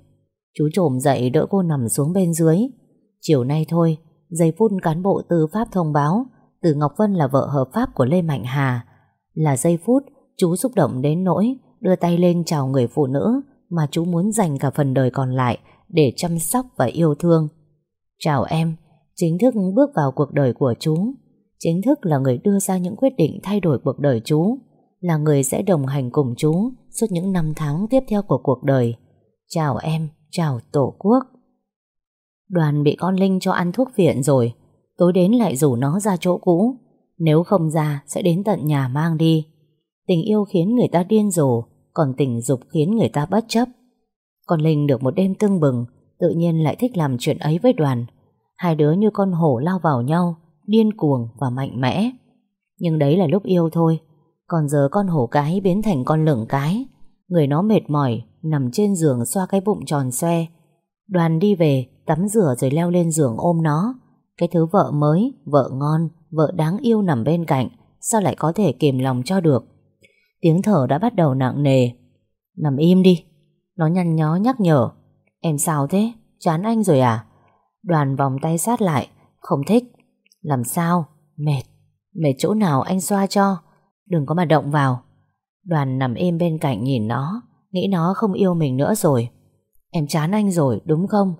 Chú trồm dậy đỡ cô nằm xuống bên dưới. Chiều nay thôi, giây phút cán bộ tư pháp thông báo Từ Ngọc Vân là vợ hợp pháp của Lê Mạnh Hà. Là giây phút chú xúc động đến nỗi đưa tay lên chào người phụ nữ mà chú muốn dành cả phần đời còn lại để chăm sóc và yêu thương. Chào em, chính thức bước vào cuộc đời của chú. Chính thức là người đưa ra những quyết định thay đổi cuộc đời chú. Là người sẽ đồng hành cùng chú suốt những năm tháng tiếp theo của cuộc đời. Chào em, chào Tổ quốc. Đoàn bị con Linh cho ăn thuốc viện rồi. Tối đến lại rủ nó ra chỗ cũ. Nếu không ra sẽ đến tận nhà mang đi. Tình yêu khiến người ta điên rồ, còn tình dục khiến người ta bất chấp còn Linh được một đêm tưng bừng, tự nhiên lại thích làm chuyện ấy với đoàn. Hai đứa như con hổ lao vào nhau, điên cuồng và mạnh mẽ. Nhưng đấy là lúc yêu thôi. Còn giờ con hổ cái biến thành con lửng cái. Người nó mệt mỏi, nằm trên giường xoa cái bụng tròn xoe. Đoàn đi về, tắm rửa rồi leo lên giường ôm nó. Cái thứ vợ mới, vợ ngon, vợ đáng yêu nằm bên cạnh, sao lại có thể kìm lòng cho được. Tiếng thở đã bắt đầu nặng nề. Nằm im đi. Nó nhăn nhó nhắc nhở. Em sao thế? Chán anh rồi à? Đoàn vòng tay sát lại. Không thích. Làm sao? Mệt. Mệt chỗ nào anh xoa cho. Đừng có mà động vào. Đoàn nằm im bên cạnh nhìn nó. Nghĩ nó không yêu mình nữa rồi. Em chán anh rồi, đúng không?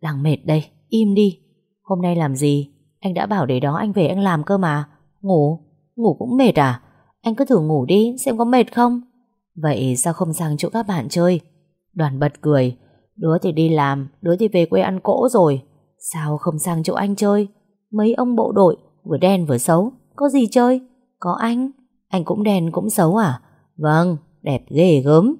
Đang mệt đây. Im đi. Hôm nay làm gì? Anh đã bảo để đó anh về anh làm cơ mà. Ngủ? Ngủ cũng mệt à? Anh cứ thử ngủ đi, xem có mệt không Vậy sao không sang chỗ các bạn chơi Đoàn bật cười. Đứa thì đi làm, Đứa thì về quê ăn cỗ rồi. Sao không sang chỗ anh chơi? Mấy ông bộ đội, vừa đen vừa xấu, Có gì chơi? Có anh Anh cũng đen cũng xấu à? Vâng đẹp ghê gớm.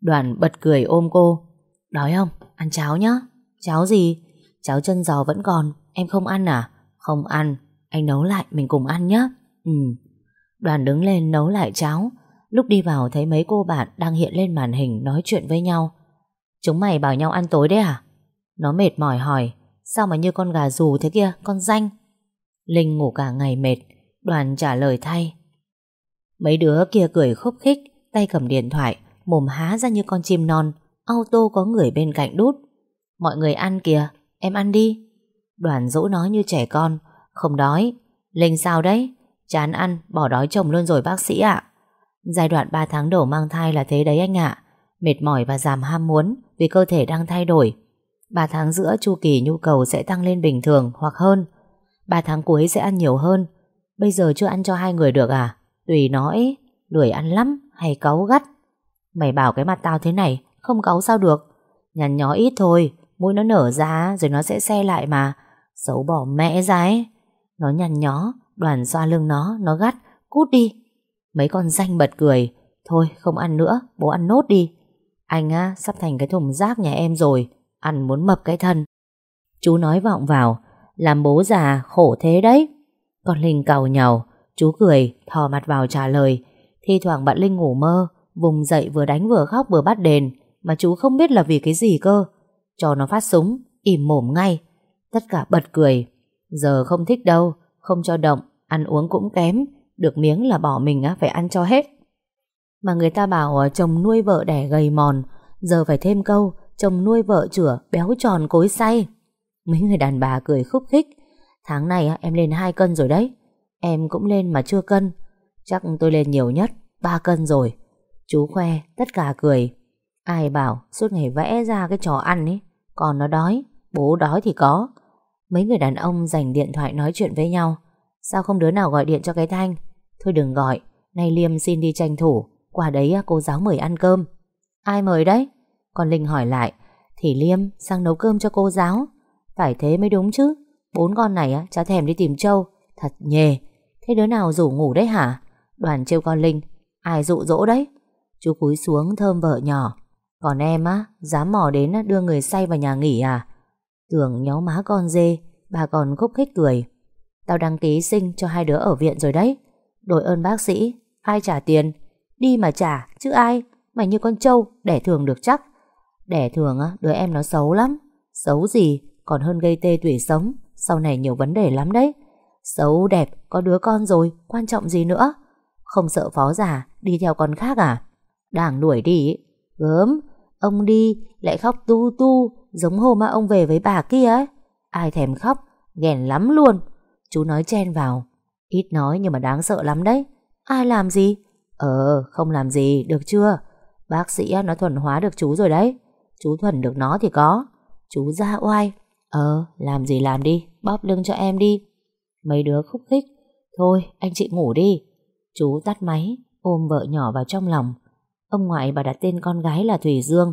Đoàn bật cười ôm cô. Đói không? Ăn cháo nhá. Cháo gì? Cháo chân giò vẫn còn. Em không ăn à? Không ăn. Anh nấu lại, mình cùng ăn nhá. Ừ. Đoàn đứng lên nấu lại cháo. Lúc đi vào thấy mấy cô bạn đang hiện lên màn hình nói chuyện với nhau Chúng mày bảo nhau ăn tối đấy à? Nó mệt mỏi hỏi Sao mà như con gà rù thế kia, con danh Linh ngủ cả ngày mệt Đoàn trả lời thay Mấy đứa kia cười khúc khích Tay cầm điện thoại Mồm há ra như con chim non Auto có người bên cạnh đút Mọi người ăn kìa, em ăn đi Đoàn dỗ nó như trẻ con Không đói Linh sao đấy? Chán ăn, bỏ đói chồng luôn rồi bác sĩ ạ. Giai đoạn 3 tháng đầu mang thai là thế đấy anh ạ. Mệt mỏi và giảm ham muốn vì cơ thể đang thay đổi. 3 tháng giữa chu kỳ nhu cầu sẽ tăng lên bình thường hoặc hơn. 3 tháng cuối sẽ ăn nhiều hơn. Bây giờ chưa ăn cho hai người được à? Tùy nói, lười ăn lắm hay cáu gắt. Mày bảo cái mặt tao thế này, không cáu sao được. Nhằn nhó ít thôi, mũi nó nở ra rồi nó sẽ xe lại mà. Xấu bỏ mẹ ra ấy. Nó nhằn nhó, Đoàn xoa lưng nó, nó gắt, cút đi. Mấy con danh bật cười, thôi không ăn nữa, bố ăn nốt đi. Anh á, sắp thành cái thùng rác nhà em rồi, ăn muốn mập cái thân. Chú nói vọng vào, làm bố già khổ thế đấy. Con Linh cầu nhau, chú cười, thò mặt vào trả lời. Thi thoảng bạn Linh ngủ mơ, vùng dậy vừa đánh vừa khóc vừa bắt đền, mà chú không biết là vì cái gì cơ. Cho nó phát súng, im mồm ngay. Tất cả bật cười. Giờ không thích đâu, không cho động, Ăn uống cũng kém được miếng là bỏ mình á phải ăn cho hết. Mà người ta bảo ờ, chồng nuôi vợ đẻ gầy mòn Giờ phải thêm câu Chồng nuôi vợ chửa béo tròn cối say Mấy người đàn bà cười khúc khích. Tháng này á, em lên 2 cân rồi đấy. Em cũng lên mà chưa cân. Chắc tôi lên nhiều nhất 3 cân rồi. Chú khoe tất cả cười. Ai bảo suốt ngày vẽ ra cái trò ăn ấy Còn nó đói Bố đói thì có. Mấy người đàn ông dành điện thoại nói chuyện với nhau. Sao không đứa nào gọi điện cho cái Thanh? Thôi đừng gọi Nay Liêm xin đi tranh thủ Qua đấy à, cô giáo mời ăn cơm. Ai mời đấy? Còn Linh hỏi lại Thì Liêm sang nấu cơm cho cô giáo. Phải thế mới đúng chứ Bốn con này à, á, thèm đi tìm Châu. Thật nhề Thế đứa nào rủ ngủ đấy hả? Đoàn trêu con Linh Ai dụ dỗ đấy? Chú cúi xuống thơm vợ nhỏ Còn em á Dám mò đến đưa người say vào nhà nghỉ à? Tưởng nhó má con dê Bà còn khúc khích cười. Tao đăng ký sinh cho hai đứa ở viện rồi đấy. Đội ơn bác sĩ. Ai trả tiền? Đi mà trả, chứ ai? Mày như con trâu, đẻ thường được chắc. Đẻ thường á, đứa em nó xấu lắm. Xấu gì, còn hơn gây tê tủy sống. Sau này nhiều vấn đề lắm đấy. Xấu đẹp, có đứa con rồi, Quan trọng gì nữa? Không sợ phó giả đi theo con khác à? Đảng đuổi đi. Gớm, Ông đi, lại khóc tu tu, Giống hôm mà ông về với bà kia ấy. Ai thèm khóc, Ghèn lắm luôn. Chú nói chen vào. Ít nói nhưng mà đáng sợ lắm đấy. Ai làm gì? Ờ không làm gì được chưa? Bác sĩ nó thuần hóa được chú rồi đấy. Chú thuần được nó thì có. Chú ra oai. Ờ làm gì làm đi Bóp lưng cho em đi. Mấy đứa khúc khích. Thôi anh chị ngủ đi. Chú tắt máy ôm vợ nhỏ vào trong lòng. Ông ngoại bà đặt tên con gái là Thủy Dương.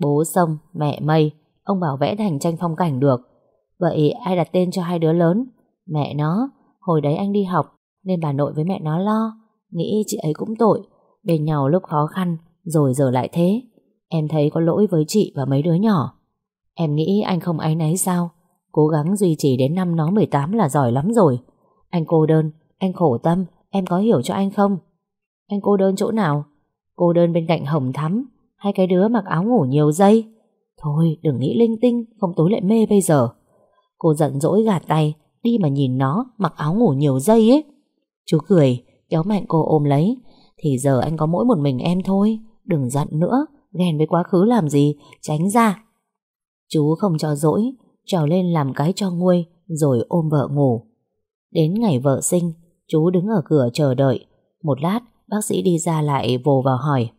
Bố sông, mẹ mây. Ông bảo vẽ thành tranh phong cảnh được. Vậy ai đặt tên cho hai đứa lớn? Mẹ nó. Hồi đấy anh đi học, Nên bà nội với mẹ nó lo, Nghĩ chị ấy cũng tội, Bên nhau lúc khó khăn, Rồi giờ lại thế. Em thấy có lỗi với chị và mấy đứa nhỏ. Em nghĩ anh không áy náy sao? Cố gắng duy trì đến năm nó 18 là giỏi lắm rồi. Anh cô đơn, Anh khổ tâm, Em có hiểu cho anh không? Anh cô đơn chỗ nào? Cô đơn bên cạnh hồng thắm Hay cái đứa mặc áo ngủ nhiều dây. Thôi, đừng nghĩ linh tinh, Không tối lại mê bây giờ. Cô giận dỗi gạt tay Đi mà nhìn nó, mặc áo ngủ nhiều dây ấy. Chú cười, Kéo mạnh cô ôm lấy. Thì giờ anh có mỗi một mình em thôi, Đừng giận nữa, Ghen với quá khứ làm gì, Tránh ra. Chú không cho dỗi, Trèo lên làm cái cho nguôi, Rồi ôm vợ ngủ. Đến ngày vợ sinh, Chú đứng ở cửa chờ đợi. Một lát, bác sĩ đi ra lại vồ vào hỏi.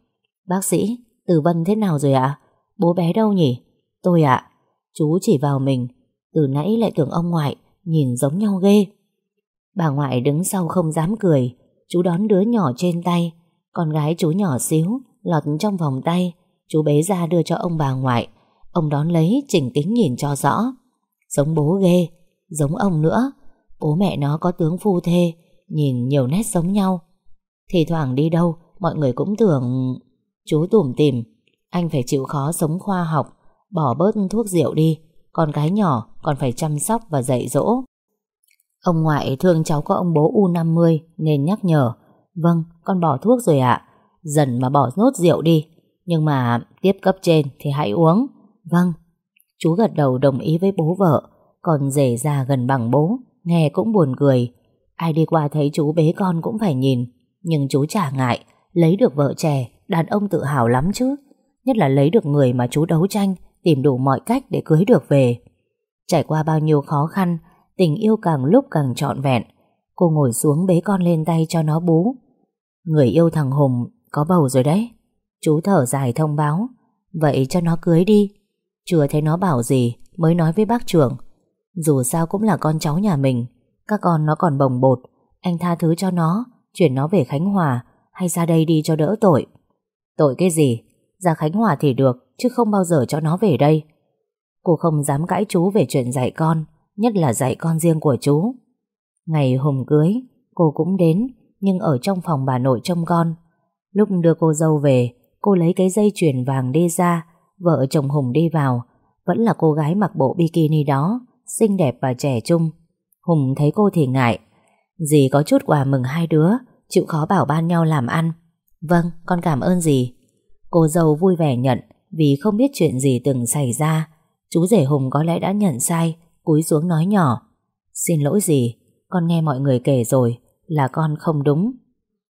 Bác sĩ, Từ Vân thế nào rồi ạ? Bố bé đâu nhỉ? Tôi ạ. Chú chỉ vào mình. Từ nãy lại tưởng ông ngoại. Nhìn giống nhau ghê. Bà ngoại đứng sau không dám cười, Chú đón đứa nhỏ trên tay. Con gái chú nhỏ xíu, Lọt trong vòng tay. Chú bế ra đưa cho ông bà ngoại. Ông đón lấy, chỉnh kính nhìn cho rõ. Giống bố ghê, Giống ông nữa. Bố mẹ nó có tướng phu thê, Nhìn nhiều nét giống nhau. Thì thoảng đi đâu, Mọi người cũng tưởng Chú tủm tìm Anh phải chịu khó sống khoa học, Bỏ bớt thuốc rượu đi. Con gái nhỏ còn phải chăm sóc và dạy dỗ. Ông ngoại thương cháu có ông bố U50 Nên nhắc nhở Vâng con bỏ thuốc rồi ạ. Dần mà bỏ nốt rượu đi, Nhưng mà tiếp cấp trên thì hãy uống. Vâng. Chú gật đầu đồng ý với bố vợ, Còn rể già gần bằng bố, Nghe cũng buồn cười. Ai đi qua thấy chú bế con cũng phải nhìn, Nhưng chú chả ngại, Lấy được vợ trẻ, Đàn ông tự hào lắm chứ. Nhất là lấy được người mà chú đấu tranh Tìm đủ mọi cách để cưới được về. Trải qua bao nhiêu khó khăn, Tình yêu càng lúc càng trọn vẹn, Cô ngồi xuống bế con lên tay cho nó bú. Người yêu thằng Hùng Có bầu rồi đấy, Chú thở dài thông báo. Vậy cho nó cưới đi. Chưa thấy nó bảo gì, Mới nói với bác trưởng. Dù sao cũng là con cháu nhà mình, Các con nó còn bồng bột. Anh tha thứ cho nó, Chuyển nó về Khánh Hòa Hay ra đây đi cho đỡ tội. Tội cái gì? Ra Khánh Hòa thì được Chứ không bao giờ cho nó về đây. Cô không dám cãi chú về chuyện dạy con, Nhất là dạy con riêng của chú. Ngày Hùng cưới, Cô cũng đến, Nhưng ở trong phòng bà nội trông con. Lúc đưa cô dâu về, Cô lấy cái dây chuyền vàng đi ra, Vợ chồng Hùng đi vào. Vẫn là cô gái mặc bộ bikini đó, Xinh đẹp và trẻ trung. Hùng thấy cô thì ngại. Dì có chút quà mừng hai đứa, Chịu khó bảo ban nhau làm ăn. Vâng con cảm ơn dì. Cô dâu vui vẻ nhận. Vì không biết chuyện gì từng xảy ra. Chú rể Hùng có lẽ đã nhận sai Cúi xuống nói nhỏ Xin lỗi gì Con nghe mọi người kể rồi Là con không đúng.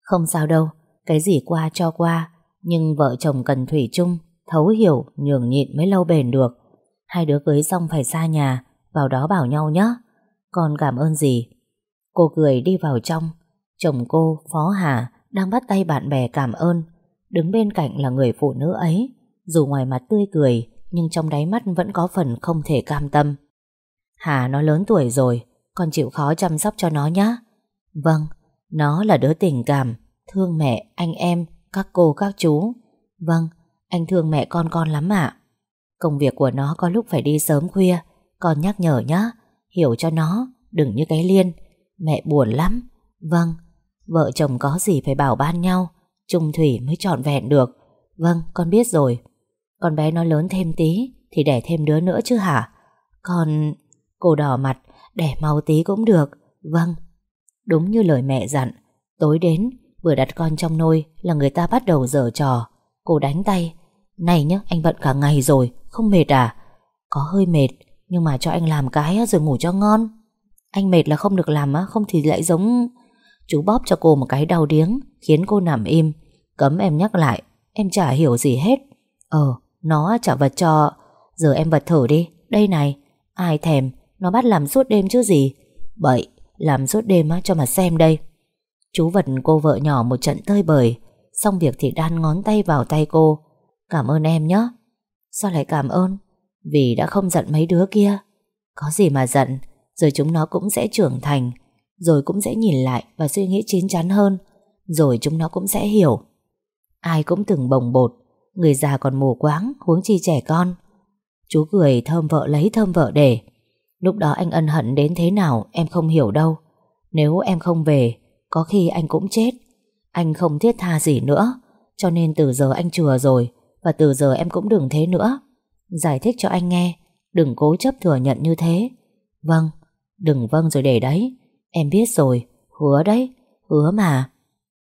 Không sao đâu Cái gì qua cho qua Nhưng vợ chồng cần thủy chung Thấu hiểu nhường nhịn mới lâu bền được. Hai đứa cưới xong phải xa nhà Vào đó bảo nhau nhé Con cảm ơn gì. Cô cười đi vào trong Chồng cô, Phó Hà Đang bắt tay bạn bè cảm ơn. Đứng bên cạnh là người phụ nữ ấy dù ngoài mặt tươi cười Nhưng trong đáy mắt vẫn có phần không thể cam tâm. Hà nó lớn tuổi rồi Con chịu khó chăm sóc cho nó nhé Vâng Nó là đứa tình cảm Thương mẹ, anh em, các cô, các chú. Vâng Anh thương mẹ con con lắm ạ. Công việc của nó có lúc phải đi sớm khuya Con nhắc nhở nhé Hiểu cho nó, đừng như cái liên Mẹ buồn lắm. Vâng, vợ chồng có gì phải bảo ban nhau Trung thủy mới trọn vẹn được. Vâng, con biết rồi con bé nó lớn thêm tí Thì đẻ thêm đứa nữa chứ hả? Con... Cô đỏ mặt, Đẻ mau tí cũng được. Vâng. Đúng như lời mẹ dặn, Tối đến Vừa đặt con trong nôi Là người ta bắt đầu dở trò. Cô đánh tay, Này nhá, anh bận cả ngày rồi, Không mệt à? Có hơi mệt, Nhưng mà cho anh làm cái rồi ngủ cho ngon. Anh mệt là không được làm á, Không thì lại giống Chú bóp cho cô một cái đau điếng, Khiến cô nằm im. Cấm em nhắc lại, Em chả hiểu gì hết. Ờ nó trả vật cho. Giờ em vật thử đi. Đây này, Ai thèm, Nó bắt làm suốt đêm chứ gì? Bậy, Làm suốt đêm á, cho mà xem đây. Chú vật cô vợ nhỏ một trận tơi bời. Xong việc thì đan ngón tay vào tay cô. Cảm ơn em nhé. Sao lại cảm ơn? Vì đã không giận mấy đứa kia. Có gì mà giận, Rồi chúng nó cũng sẽ trưởng thành, Rồi cũng sẽ nhìn lại và suy nghĩ chín chắn hơn, Rồi chúng nó cũng sẽ hiểu. Ai cũng từng bồng bột Người già còn mù quáng Huống chi trẻ con. Chú cười thơm vợ lấy thơm vợ để. Lúc đó anh ân hận đến thế nào Em không hiểu đâu. Nếu em không về Có khi anh cũng chết. Anh không thiết tha gì nữa Cho nên từ giờ anh chừa rồi Và từ giờ em cũng đừng thế nữa. Giải thích cho anh nghe Đừng cố chấp thừa nhận như thế. Vâng, đừng vâng rồi để đấy. Em biết rồi, hứa đấy Hứa mà.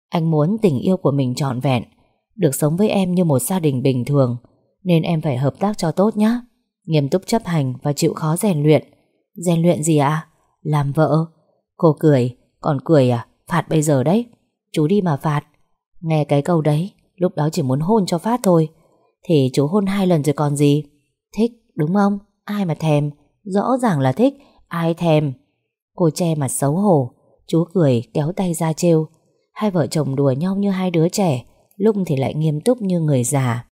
Anh muốn tình yêu của mình trọn vẹn được sống với em như một gia đình bình thường Nên em phải hợp tác cho tốt nhé Nghiêm túc chấp hành và chịu khó rèn luyện. Rèn luyện gì à? Làm vợ. Cô cười, còn cười à? Phạt bây giờ đấy. Chú đi mà phạt. Nghe cái câu đấy Lúc đó chỉ muốn hôn cho phát thôi. Thì chú hôn hai lần rồi còn gì? Thích đúng không? Ai mà thèm? Rõ ràng là thích. Ai thèm? Cô che mặt xấu hổ. Chú cười kéo tay ra trêu. Hai vợ chồng đùa nhau như hai đứa trẻ. Lúc thì lại nghiêm túc như người già.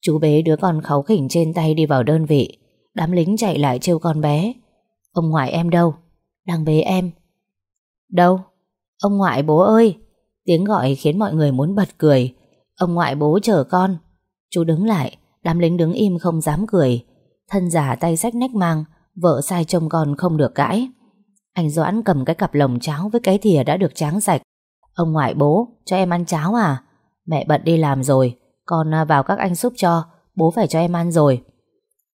Chú bế đứa con kháu khỉnh trên tay đi vào đơn vị. Đám lính chạy lại trêu con bé. Ông ngoại em đâu? Đang bế em. Đâu? Ông ngoại bố ơi! Tiếng gọi khiến mọi người muốn bật cười. Ông ngoại bố chờ con. Chú đứng lại, Đám lính đứng im không dám cười. Thân già tay sách nách mang, Vợ sai trông con không được cãi. Anh Doãn cầm cái cặp lồng cháo Với cái thìa đã được tráng sạch. Ông ngoại bố, cho em ăn cháo à? Mẹ bận đi làm rồi, Con à, vào các anh giúp cho, Bố phải cho em ăn rồi.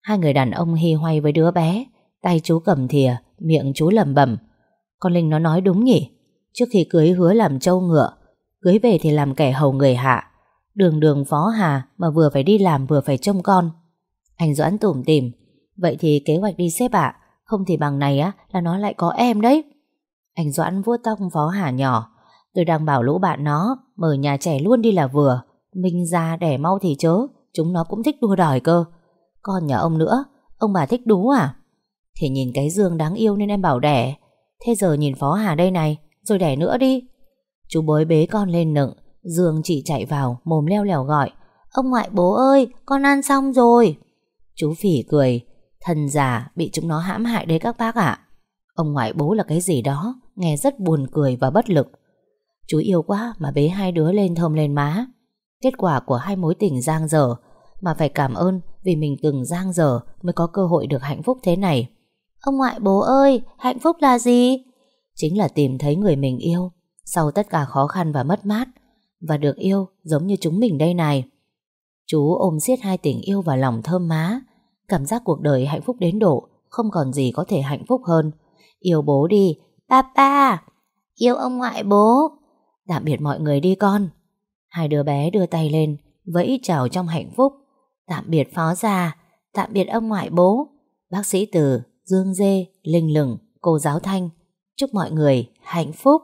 Hai người đàn ông hi hoay với đứa bé, Tay chú cầm thìa, Miệng chú lẩm bẩm. Con Linh nó nói đúng nhỉ? Trước khi cưới hứa làm trâu ngựa, Cưới về thì làm kẻ hầu người hạ. Đường đường phó hà Mà vừa phải đi làm vừa phải trông con. Anh Doãn tủm tìm Vậy thì kế hoạch đi xếp ạ, Không thì bằng này á là nó lại có em đấy. Anh Doãn vuốt tóc phó hà nhỏ Tôi đang bảo lũ bạn nó, Mở nhà trẻ luôn đi là vừa. Minh ra đẻ mau thì chớ, Chúng nó cũng thích đua đòi cơ. Con nhà ông nữa, Ông bà thích đú à? Thì nhìn cái dương đáng yêu nên em bảo đẻ. Thế giờ nhìn phó hà đây này, Rồi đẻ nữa đi. Chú bối bế con lên nựng, Dương chỉ chạy vào, mồm leo lèo gọi. Ông ngoại bố ơi, con ăn xong rồi. Chú phỉ cười. Thần già, bị chúng nó hãm hại đấy các bác ạ. Ông ngoại bố là cái gì đó, Nghe rất buồn cười và bất lực. Chú yêu quá mà bế hai đứa lên thơm lên má. Kết quả của hai mối tình giang dở, Mà phải cảm ơn Vì mình từng giang dở Mới có cơ hội được hạnh phúc thế này. Ông ngoại bố ơi, Hạnh phúc là gì? Chính là tìm thấy người mình yêu, Sau tất cả khó khăn và mất mát, Và được yêu giống như chúng mình đây này. Chú ôm siết hai tình yêu vào lòng thơm má, Cảm giác cuộc đời hạnh phúc đến độ Không còn gì có thể hạnh phúc hơn. Yêu bố đi Papa Yêu ông ngoại bố. Tạm biệt mọi người đi con. Hai đứa bé đưa tay lên Vẫy chào trong hạnh phúc. Tạm biệt phó già Tạm biệt ông ngoại bố. Bác sĩ Từ, Dương Dê, Linh Lừng, cô giáo Thanh. Chúc mọi người hạnh phúc.